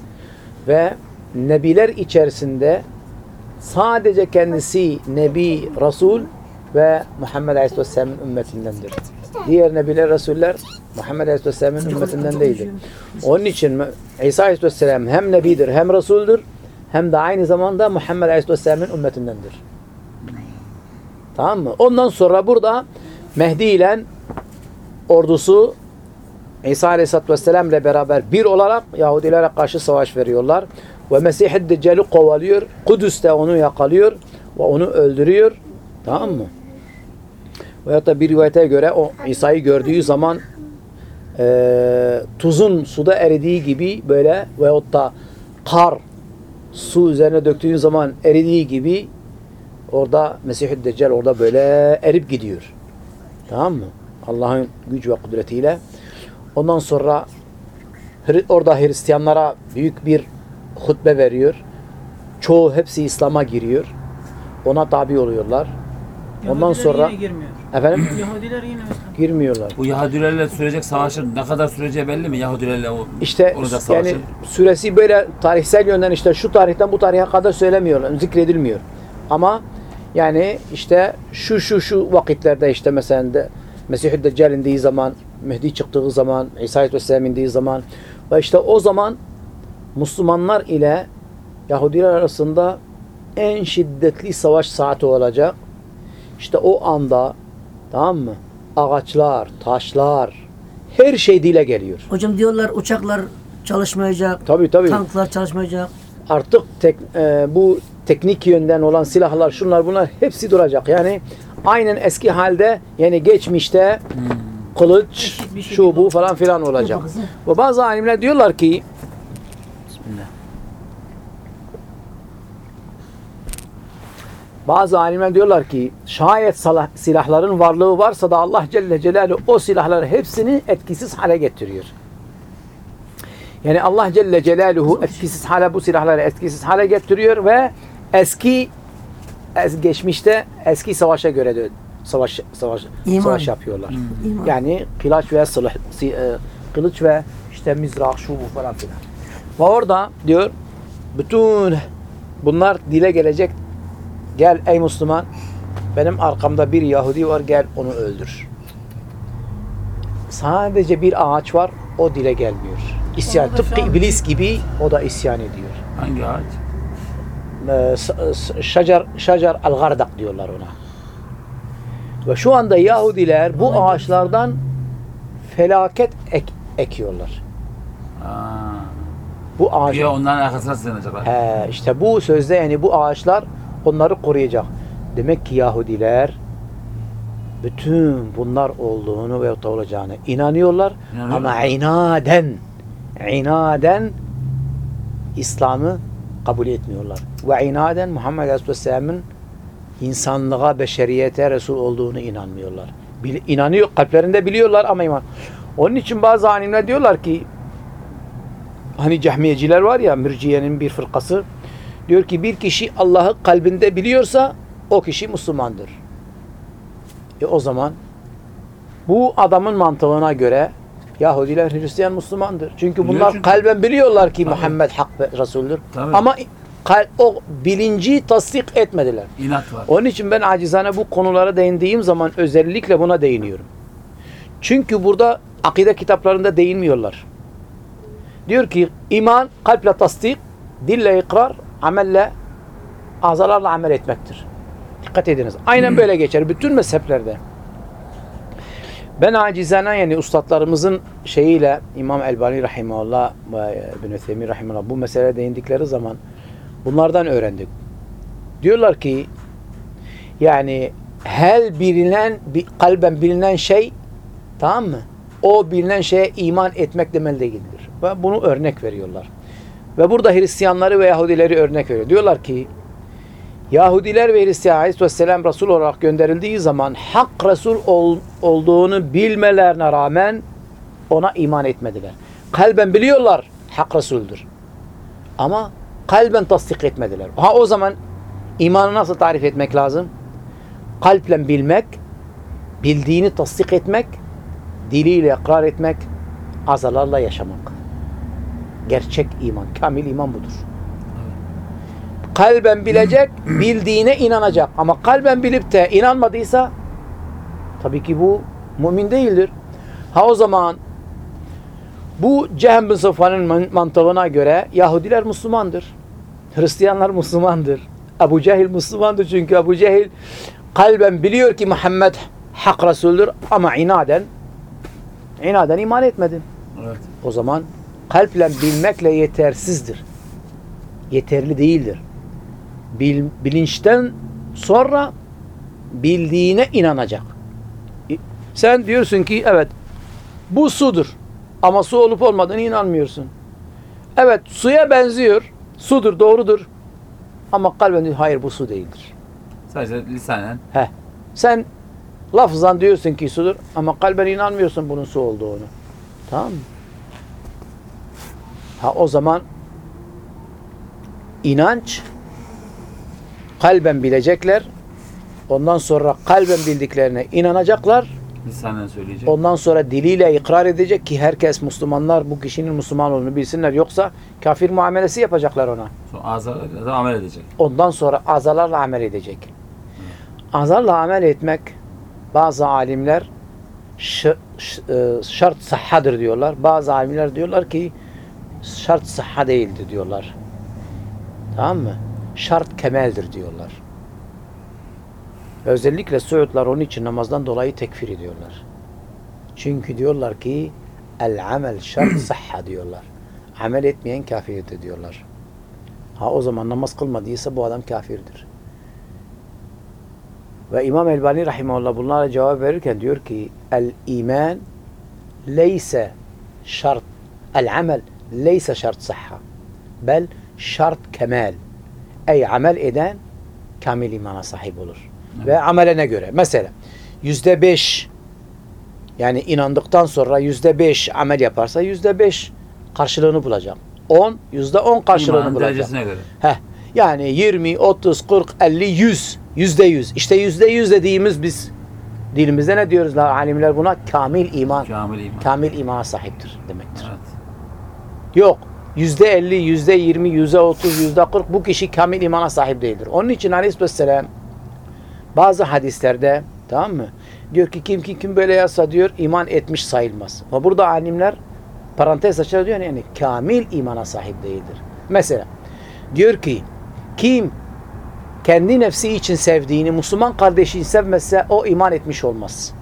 Ve nebiler içerisinde sadece kendisi Nebi, Resul ve Muhammed Aleyhisselam'ın ümmetindendir. Diğer nebiler, Resuller Muhammed Aleyhisselam'ın ümmetinden değildir. Onun için İsa Aleyhisselam hem Nebidir hem Resul'dür hem de aynı zamanda Muhammed Aleyhisselam'ın ümmetindendir. Tamam mı? Ondan sonra burada Mehdi ile ordusu İsa Aleyhisselatü Vesselam ile beraber bir olarak Yahudilere karşı savaş veriyorlar. Ve Mesih-i Deccal'i kovalıyor. Kudüs de onu yakalıyor ve onu öldürüyor. Tamam mı? Veyahut da bir rivayete göre o İsa'yı gördüğü zaman eee, tuzun suda eridiği gibi böyle veyahut da kar su üzerine döktüğün zaman eridiği gibi orada Mesih-i Deccal orada böyle erip gidiyor. Tamam mı? Allah'ın güç ve kudretiyle. Ondan sonra orada Hristiyanlara büyük bir hutbe veriyor. Çoğu hepsi İslam'a giriyor. Ona tabi oluyorlar. Ondan Yahudiler sonra yine girmiyor. efendim Yahudiler yine mesela. girmiyorlar. Bu Yahudilerle sürecek savaşın ne kadar süreceği belli mi? Yahudilerle o İşte olacak savaşın. yani süresi böyle tarihsel yönden işte şu tarihten bu tarihe kadar söylemiyorlar, zikredilmiyor. Ama yani işte şu şu şu vakitlerde işte mesela de Mesih-i Deccal indiği zaman, Mehdi çıktığı zaman, İsa Aleyhisselam indiği zaman ve işte o zaman Müslümanlar ile Yahudiler arasında en şiddetli savaş saati olacak. İşte o anda tamam mı? Ağaçlar, taşlar, her şey dile geliyor. Hocam diyorlar uçaklar çalışmayacak. Tabii tabii. Tanklar çalışmayacak. Artık tek, e, bu teknik yönden olan silahlar, şunlar bunlar hepsi duracak. Yani aynen eski halde yani geçmişte kılıç, Eşit bir şekilde şu bu falan filan olacak. Ve bazı alimler diyorlar ki Bazı alimler diyorlar ki şayet salah- silahların varlığı varsa da Allah Celle Celaluhu o silahları hepsini etkisiz hale getiriyor. Yani Allah Celle Celaluhu etkisiz hale bu silahları etkisiz hale getiriyor ve eski es, geçmişte eski savaşa göre de savaş savaş İman. savaş yapıyorlar. İman. Yani kılıç ve silah, si- e, kılıç ve işte mizrak şu bu falan filan. Ve orada diyor bütün bunlar dile gelecek. Gel ey Müslüman benim arkamda bir Yahudi var gel onu öldür. Sadece bir ağaç var o dile gelmiyor. İsyan tıpkı an- iblis gibi o da isyan ediyor. Hangi ağaç? Ee, Şacar, şacar al-gardak diyorlar ona. Ve şu anda Yahudiler bu ağaçlardan felaket ek- ekiyorlar. Aa. Bu ağaç Ya onların arkasına sığınacaklar. He, işte bu sözde yani bu ağaçlar onları koruyacak. Demek ki Yahudiler bütün bunlar olduğunu ve olacağını inanıyorlar. İnanıyorlar. Ama inaden inaden İslam'ı kabul etmiyorlar. Ve inaden Muhammed Aleyhisselam'ın insanlığa, beşeriyete Resul olduğunu inanmıyorlar. Bil, inanıyor, kalplerinde biliyorlar ama iman. Onun için bazı alimler diyorlar ki hani cehmiyeciler var ya mürciyenin bir fırkası diyor ki bir kişi Allah'ı kalbinde biliyorsa o kişi Müslümandır. E o zaman bu adamın mantığına göre Yahudiler Hristiyan Müslümandır. Çünkü bunlar çünkü. kalben biliyorlar ki Tabii. Muhammed hak ve Resul'dür. Tabii. Ama o bilinci tasdik etmediler. İnat var. Onun için ben acizane bu konulara değindiğim zaman özellikle buna değiniyorum. Çünkü burada akide kitaplarında değinmiyorlar. Diyor ki iman kalple tasdik, dille ikrar, amelle azalarla amel etmektir. Dikkat ediniz. Aynen böyle geçer bütün mezheplerde. Ben acizane yani ustadlarımızın şeyiyle İmam Elbani Rahimahullah ve İbn-i Ütheymin Rahimahullah bu meseleye değindikleri zaman bunlardan öğrendik. Diyorlar ki yani her bilinen kalben bilinen şey tamam mı? O bilinen şeye iman etmek demeli değildir. Ve bunu örnek veriyorlar. Ve burada Hristiyanları ve Yahudileri örnek veriyor. Diyorlar ki Yahudiler ve Hristiyan Aleyhisselam Resul olarak gönderildiği zaman hak Resul ol- olduğunu bilmelerine rağmen ona iman etmediler. Kalben biliyorlar hak Resul'dür. Ama kalben tasdik etmediler. Ha o zaman imanı nasıl tarif etmek lazım? Kalple bilmek, bildiğini tasdik etmek, diliyle ikrar etmek, azalarla yaşamak. Gerçek iman, kamil iman budur. Kalben bilecek, bildiğine inanacak. Ama kalben bilip de inanmadıysa tabii ki bu mümin değildir. Ha o zaman bu Cehm bin Safvan'ın man- mantığına göre Yahudiler Müslümandır. Hristiyanlar Müslümandır. Ebu Cehil Müslümandır çünkü Ebu Cehil kalben biliyor ki Muhammed hak Resul'dür ama inaden inaden iman etmedi. O zaman kalple bilmekle yetersizdir. Yeterli değildir. Bil, bilinçten sonra bildiğine inanacak. Sen diyorsun ki evet bu sudur. Ama su olup olmadığını inanmıyorsun. Evet suya benziyor. Sudur doğrudur. Ama kalben diyor, hayır bu su değildir. Sadece lisanen. Heh. Sen lafızan diyorsun ki sudur ama kalben inanmıyorsun bunun su olduğunu. Tamam mı? Ha o zaman inanç kalben bilecekler. Ondan sonra kalben bildiklerine inanacaklar. Lisanen söyleyecek. Ondan sonra diliyle ikrar edecek ki herkes Müslümanlar bu kişinin Müslüman olduğunu bilsinler. Yoksa kafir muamelesi yapacaklar ona. Sonra da amel edecek. Ondan sonra azalarla amel edecek. Azarla amel etmek bazı alimler e, şart sahhadır diyorlar. Bazı alimler diyorlar ki şart sahha değildir diyorlar. Tamam mı? Şart kemeldir diyorlar. Özellikle Suudlar onun için namazdan dolayı tekfir ediyorlar. Çünkü diyorlar ki el amel şart sahha diyorlar. Amel etmeyen kafirdir diyorlar. Ha o zaman namaz kılmadıysa bu adam kafirdir. Ve İmam Elbani Rahimahullah bunlara cevap verirken diyor ki el iman leyse şart el amel leyse şart sahha bel şart kemal ey amel eden kamil imana sahip olur. Ve amelene göre. Mesela yüzde beş yani inandıktan sonra yüzde beş amel yaparsa yüzde beş karşılığını bulacak. On, yüzde on karşılığını İmanın bulacak. göre. Heh. Yani 20, 30, 40, 50, 100. Yüzde yüz. İşte yüzde yüz dediğimiz biz dilimizde ne diyoruz alimler buna? Kamil iman. Kamil iman. Kamil imana sahiptir demektir. Evet. Yok. Yüzde elli, yüzde yirmi, yüzde otuz, yüzde kırk bu kişi kamil imana sahip değildir. Onun için aleyhisselam bazı hadislerde tamam mı? Diyor ki kim kim kim böyle yazsa diyor iman etmiş sayılmaz. Ama burada alimler parantez açar diyor yani kamil imana sahip değildir. Mesela diyor ki kim kendi nefsi için sevdiğini Müslüman kardeşini sevmezse o iman etmiş olmaz.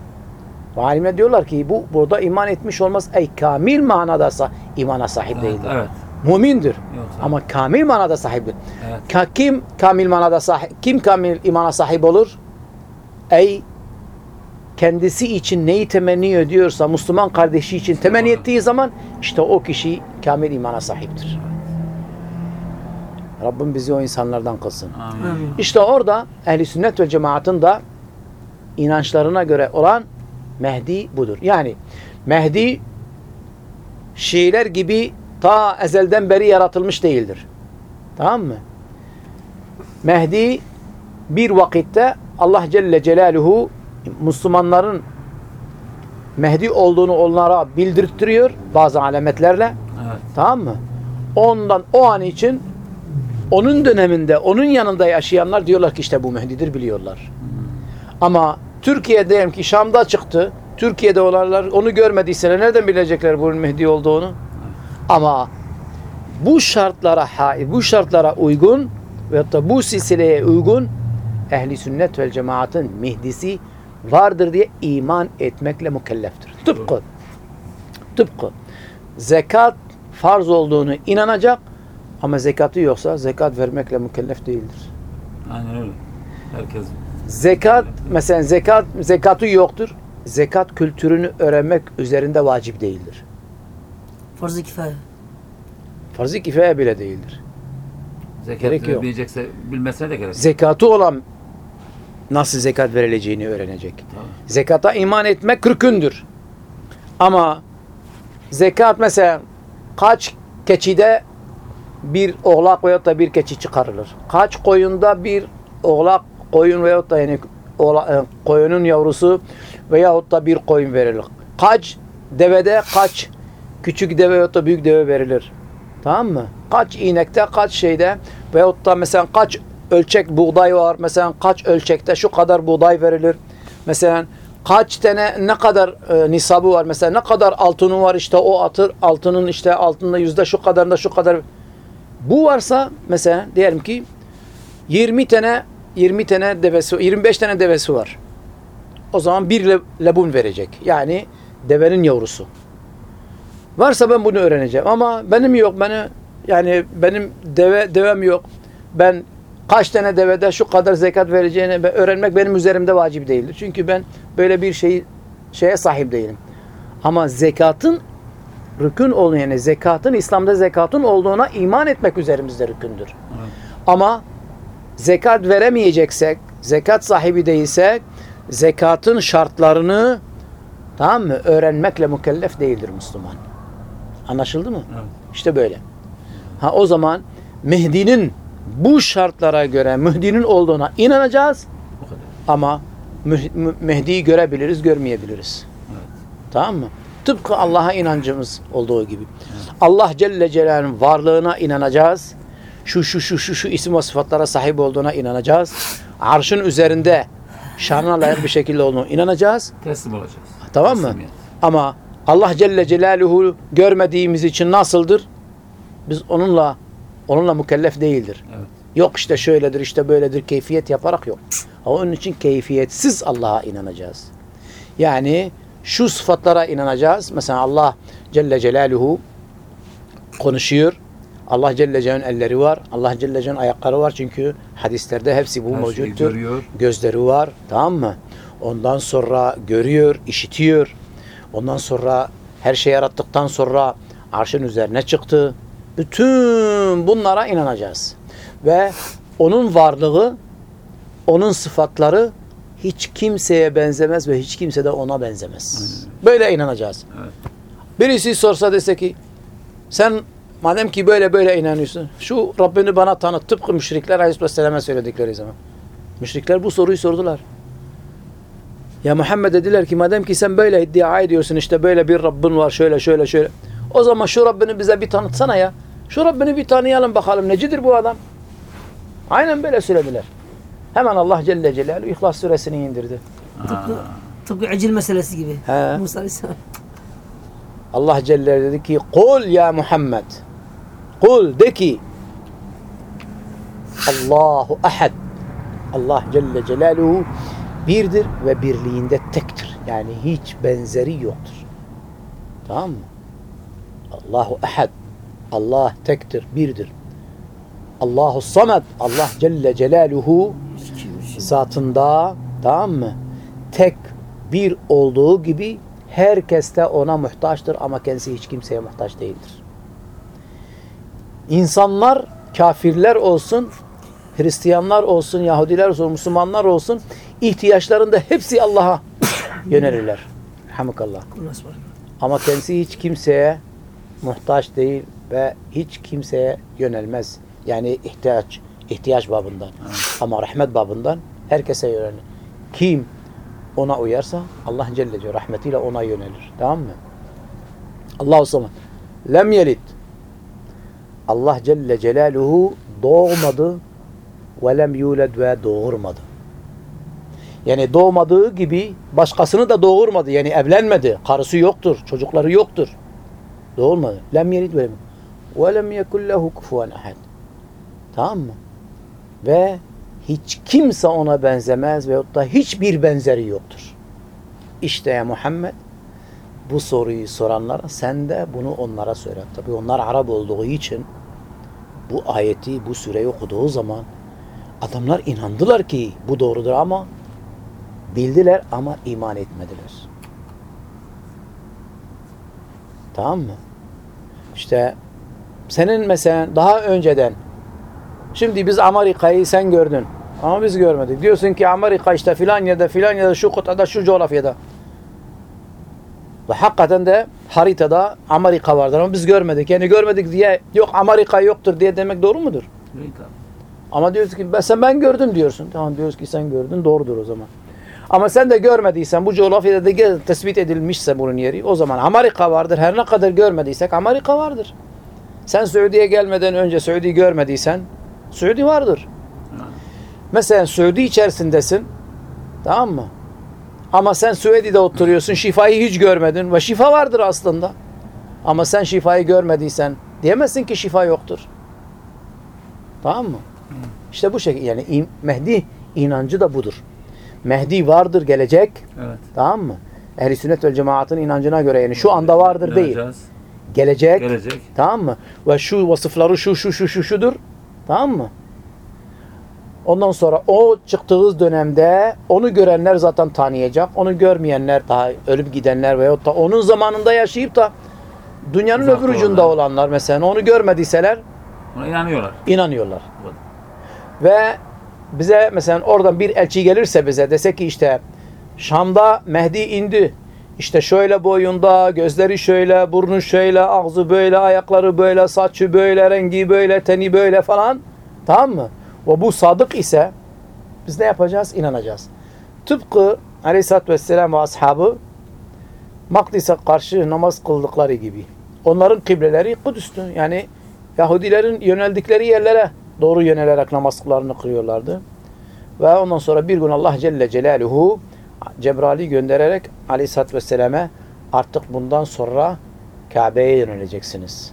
Ve alimler diyorlar ki bu burada iman etmiş olmaz. Ey kamil manada sa- imana sahip Evet, değildir. evet. Mümindir. Yoksa- Ama kamil manada sahiptir. Evet. Ka- kim kamil manada sahip kim kamil imana sahip olur? Ey kendisi için neyi temenni ediyorsa Müslüman kardeşi için temenni ettiği zaman işte o kişi kamil imana sahiptir. Rabbim bizi o insanlardan kılsın. Amin. İşte orada ehli sünnet ve cemaatın da inançlarına göre olan Mehdi budur. Yani Mehdi Şiiler gibi ta ezelden beri yaratılmış değildir. Tamam mı? Mehdi bir vakitte Allah Celle Celaluhu Müslümanların Mehdi olduğunu onlara bildirttiriyor bazı alametlerle. Evet. Tamam mı? Ondan o an için onun döneminde onun yanında yaşayanlar diyorlar ki işte bu Mehdi'dir biliyorlar. Ama Türkiye diyelim ki Şam'da çıktı. Türkiye'de olanlar onu görmediyseler nereden bilecekler bunun Mehdi olduğunu? Ama bu şartlara haid, bu şartlara uygun ve da bu silsileye uygun ehli sünnet vel cemaatın Mehdisi vardır diye iman etmekle mükelleftir. Tıpkı tıpkı zekat farz olduğunu inanacak ama zekatı yoksa zekat vermekle mükellef değildir. Aynen öyle. Herkes Zekat mesela zekat zekatı yoktur. Zekat kültürünü öğrenmek üzerinde vacip değildir. Farz-ı kifaye. Farz-ı kifaya bile değildir. zekat Gerek yok. bilecekse bilmesine de gerek yok. Zekatı olan nasıl zekat verileceğini öğrenecek. Tabii. Zekata iman etmek rükündür. Ama zekat mesela kaç keçide bir oğlak veyahut da bir keçi çıkarılır? Kaç koyunda bir oğlak koyun veyahut da yani e, koyunun yavrusu veyahut da bir koyun verilir? Kaç devede kaç küçük deve veyahut da büyük deve verilir? Tamam mı? Kaç inekte kaç şeyde veyahut da mesela kaç ölçek buğday var? Mesela kaç ölçekte şu kadar buğday verilir? Mesela kaç tane ne kadar e, nisabı var? Mesela ne kadar altını var işte o atır altının işte altında yüzde şu kadarında şu kadar. Bu varsa mesela diyelim ki 20 tane 20 tane devesi 25 tane devesi var. O zaman bir le- lebun verecek. Yani devenin yavrusu. Varsa ben bunu öğreneceğim ama benim yok beni yani benim deve devem yok. Ben kaç tane devede şu kadar zekat vereceğini öğrenmek benim üzerimde vacip değildir. Çünkü ben böyle bir şey şeye sahip değilim. Ama zekatın rükün olduğunu yani zekatın İslam'da zekatın olduğuna iman etmek üzerimizde rükündür. Ama zekat veremeyeceksek, zekat sahibi değilsek zekatın şartlarını tamam mı öğrenmekle mükellef değildir Müslüman. Anlaşıldı mı? Evet. İşte böyle. Ha o zaman Mehdi'nin bu şartlara göre Mehdi'nin olduğuna inanacağız ama Mehdi'yi görebiliriz, görmeyebiliriz. Tamam mı? Tıpkı Allah'a inancımız olduğu gibi. Allah Celle Celaluhu'nun varlığına inanacağız. Şu şu şu şu şu isim ve sıfatlara sahip olduğuna inanacağız. Arşın üzerinde şanına layık bir şekilde olduğuna inanacağız. Teslim olacağız. Tamam mı? Teslimiyet. Ama Allah Celle Celaluhu görmediğimiz için nasıldır? Biz onunla onunla mükellef değildir. Evet. Yok işte şöyledir, işte böyledir, keyfiyet yaparak yok. Ama onun için keyfiyetsiz Allah'a inanacağız. Yani şu sıfatlara inanacağız. Mesela Allah Celle Celaluhu konuşuyor. Allah Celle Celaluhu'nun elleri var. Allah Celle Celaluhu'nun ayakları var. Çünkü hadislerde hepsi bu Her mevcuttur. Gözleri var. Tamam mı? Ondan sonra görüyor, işitiyor. Ondan sonra her şeyi yarattıktan sonra arşın üzerine çıktı. Bütün bunlara inanacağız. Ve onun varlığı, onun sıfatları hiç kimseye benzemez ve hiç kimse de ona benzemez. Böyle inanacağız. Evet. Birisi sorsa dese ki sen madem ki böyle böyle inanıyorsun şu Rabbini bana tanıt tıpkı müşrikler Aleyhisselam'a söyledikleri zaman. Müşrikler bu soruyu sordular. Ya Muhammed dediler ki madem ki sen böyle iddia ediyorsun işte böyle bir Rabbin var şöyle şöyle şöyle. O zaman şu Rabbini bize bir tanıtsana ya. Şu Rabbini bir tanıyalım bakalım necidir bu adam. Aynen böyle söylediler. Hemen Allah Celle Celaluhu İhlas suresini indirdi. Tıpkı, tıpkı ecil meselesi gibi. He. Musa Aleyhisselam. Allah Celle dedi ki kul ya Muhammed kul de ki Allahu ahad Allah Celle Celaluhu birdir ve birliğinde tektir. Yani hiç benzeri yoktur. Tamam mı? Allahu ahad Allah tektir, birdir. Allahu samed Allah Celle Celaluhu zatında tamam mı? Tek bir olduğu gibi herkes de ona muhtaçtır ama kendisi hiç kimseye muhtaç değildir. İnsanlar kafirler olsun, Hristiyanlar olsun, Yahudiler olsun, Müslümanlar olsun ihtiyaçlarında hepsi Allah'a yönelirler. Var? Ama kendisi hiç kimseye muhtaç değil ve hiç kimseye yönelmez. Yani ihtiyaç ihtiyaç babından. Ama rahmet babından herkese yönelir. Kim ona uyarsa Allah Celle Celaluhu rahmetiyle ona yönelir. Tamam mı? Allahu zaman lem yelid Allah Celle Celaluhu doğmadı ve lem yulad ve doğurmadı. Yani doğmadığı gibi başkasını da doğurmadı. Yani evlenmedi. Karısı yoktur. Çocukları yoktur. Doğurmadı. Lem yelid ve lem ve lem yekun lehu kufuven ahad. Tamam mı? Ve hiç kimse ona benzemez veyahut da hiçbir benzeri yoktur. İşte ya Muhammed bu soruyu soranlara sen de bunu onlara söyle. Tabi onlar Arap olduğu için bu ayeti, bu süreyi okuduğu zaman adamlar inandılar ki bu doğrudur ama bildiler ama iman etmediler. Tamam mı? İşte senin mesela daha önceden şimdi biz Amerika'yı sen gördün ama biz görmedik. Diyorsun ki Amerika işte filan yerde filan yerde şu kıtada şu coğrafyada. Ve hakikaten de haritada Amerika vardır ama biz görmedik. Yani görmedik diye yok Amerika yoktur diye demek doğru mudur? Evet abi. Ama diyoruz ki ben, sen ben gördüm diyorsun. Tamam diyoruz ki sen gördün doğrudur o zaman. Ama sen de görmediysen bu coğrafyada da tespit edilmişse bunun yeri o zaman Amerika vardır. Her ne kadar görmediysek Amerika vardır. Sen Suudi'ye gelmeden önce Suudi görmediysen Suudi vardır. Mesela Suudi içerisindesin. Tamam mı? Ama sen Suudi'de oturuyorsun. Şifayı hiç görmedin ve şifa vardır aslında. Ama sen şifayı görmediysen diyemezsin ki şifa yoktur. Tamam mı? İşte bu şekilde yani Mehdi inancı da budur. Mehdi vardır gelecek. Evet. Tamam mı? Ehli sünnet ve cemaatın inancına göre yani şu anda vardır değil. İnanacağız. Gelecek. Gelecek. Tamam mı? Ve şu vasıfları şu şu şu şu şudur. Tamam mı? Ondan sonra o çıktığı dönemde onu görenler zaten tanıyacak. Onu görmeyenler daha ölüp gidenler veyahut da onun zamanında yaşayıp da dünyanın Uzak öbür ucunda olanlar. olanlar mesela onu görmediyseler Buna inanıyorlar. inanıyorlar. Ve bize mesela oradan bir elçi gelirse bize dese ki işte Şam'da Mehdi indi. İşte şöyle boyunda, gözleri şöyle, burnu şöyle, ağzı böyle, ayakları böyle, saçı böyle, rengi böyle, teni böyle falan. Tamam mı? Ve bu sadık ise biz ne yapacağız? İnanacağız. Tıpkı Aleyhisselatü Vesselam ve ashabı Makdis'e karşı namaz kıldıkları gibi. Onların kıbleleri Kudüs'tü. Yani Yahudilerin yöneldikleri yerlere doğru yönelerek namazlarını kılıyorlardı. Ve ondan sonra bir gün Allah Celle Celaluhu Cebrail'i göndererek Aleyhisselatü Vesselam'e artık bundan sonra Kabe'ye yöneleceksiniz.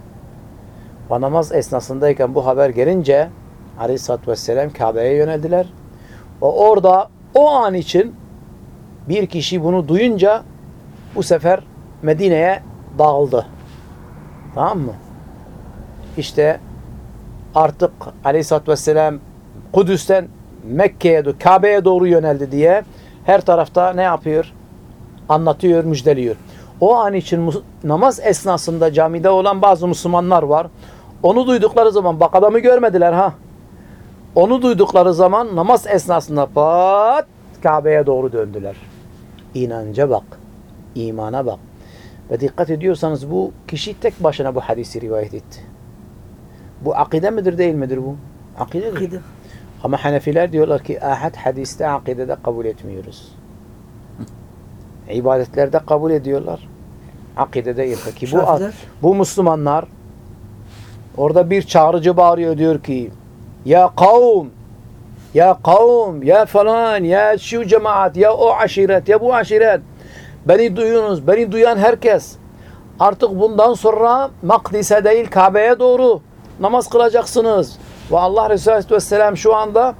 Ve namaz esnasındayken bu haber gelince Aleyhisselatü Vesselam Kabe'ye yöneldiler. Ve orada o an için bir kişi bunu duyunca bu sefer Medine'ye dağıldı. Tamam mı? İşte artık Aleyhisselatü Vesselam Kudüs'ten Mekke'ye, Kabe'ye doğru yöneldi diye her tarafta ne yapıyor? Anlatıyor, müjdeliyor. O an için namaz esnasında camide olan bazı Müslümanlar var. Onu duydukları zaman bak adamı görmediler ha. Onu duydukları zaman namaz esnasında pat Kabe'ye doğru döndüler. İnanca bak. imana bak. Ve dikkat ediyorsanız bu kişi tek başına bu hadisi rivayet etti. Bu akide midir değil midir bu? Akidedir. Akide. Ama Hanefiler diyorlar ki ahad hadiste akidede kabul etmiyoruz. İbadetlerde kabul ediyorlar. Akidede değil. Peki bu, bu Müslümanlar orada bir çağrıcı bağırıyor diyor ki ya kavm ya kavm ya falan ya şu cemaat ya o aşiret ya bu aşiret beni duyunuz beni duyan herkes artık bundan sonra Makdis'e değil Kabe'ye doğru namaz kılacaksınız. Ve Allah Resulü Aleyhisselam şu anda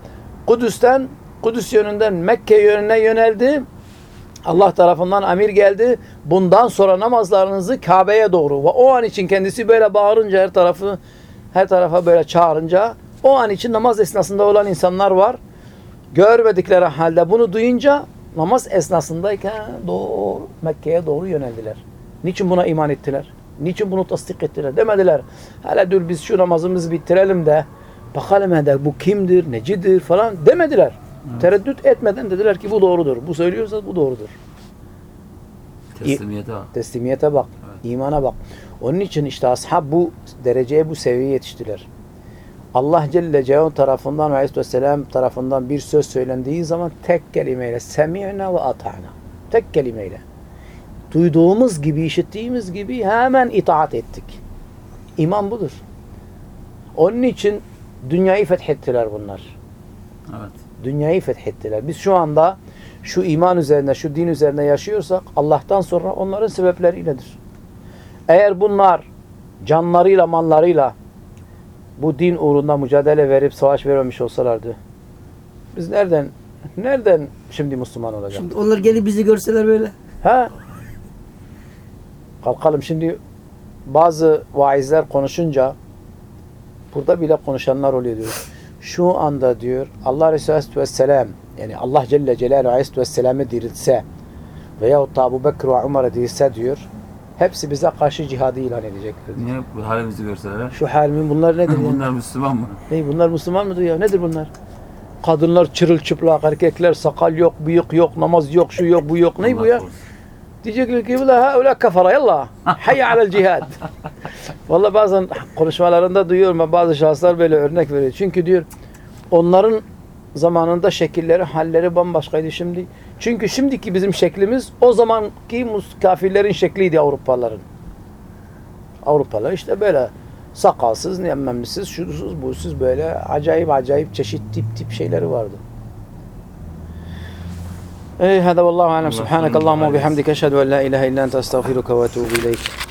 Kudüs'ten Kudüs yönünden Mekke yönüne yöneldi. Allah tarafından emir geldi. Bundan sonra namazlarınızı Kabe'ye doğru. Ve o an için kendisi böyle bağırınca her tarafı her tarafa böyle çağırınca o an için namaz esnasında olan insanlar var. Görmedikleri halde bunu duyunca namaz esnasındayken doğru Mekke'ye doğru yöneldiler. Niçin buna iman ettiler? Niçin bunu tasdik ettiler? Demediler. Hele dur biz şu namazımızı bitirelim de bakalım hele bu kimdir, necidir falan demediler. Tereddüt etmeden dediler ki bu doğrudur. Bu söylüyorsa bu doğrudur. Teslimiyete bak. Teslimiyete bak, imana bak. Onun için işte ashab bu dereceye, bu seviyeye yetiştiler. Allah Celle Celaluhu tarafından ve Aleyhisselam tarafından bir söz söylendiği zaman tek kelimeyle semi'na ve ata'na. Tek kelimeyle. Duyduğumuz gibi, işittiğimiz gibi hemen itaat ettik. İman budur. Onun için dünyayı fethettiler bunlar. Evet. Dünyayı fethettiler. Biz şu anda şu iman üzerinde, şu din üzerinde yaşıyorsak Allah'tan sonra onların sebepleriyledir. Eğer bunlar canlarıyla, mallarıyla bu din uğrunda mücadele verip savaş vermemiş olsalardı biz nereden nereden şimdi Müslüman olacak? Şimdi onlar gelip bizi görseler böyle. Ha? Kalkalım şimdi bazı vaizler konuşunca burada bile konuşanlar oluyor diyor. Şu anda diyor Allah Resulü Aleyhisselam yani Allah Celle Celaluhu Aleyhisselam'ı diriltse veyahut da Abu Bekir ve Umar'ı diriltse diyor hepsi bize karşı cihadı ilan edecekler. diyor. Niye bu halimizi görseler? ha? Şu halimin bunlar nedir? Bunlar Müslüman mı? Hey, bunlar Müslüman mıdır ya? Nedir bunlar? Kadınlar çırılçıplak, erkekler sakal yok, bıyık yok, namaz yok, şu yok, bu yok. Ne bu ya? Diyecekler ki bu da haula kafara yallah. Hayya alel cihad. Vallahi bazen konuşmalarında duyuyorum ben bazı şahıslar böyle örnek veriyor. Çünkü diyor onların zamanında şekilleri, halleri bambaşkaydı şimdi. Çünkü şimdiki bizim şeklimiz o zamanki kafirlerin şekliydi Avrupalıların. Avrupalı işte böyle sakalsız, nemmemsiz, şusuz, busuz böyle acayip acayip çeşit tip tip şeyleri vardı. Ey hada vallahu alem subhanakallahumma bihamdike eşhedü en la ilahe illa ente estağfiruke ve etûbü ileyk.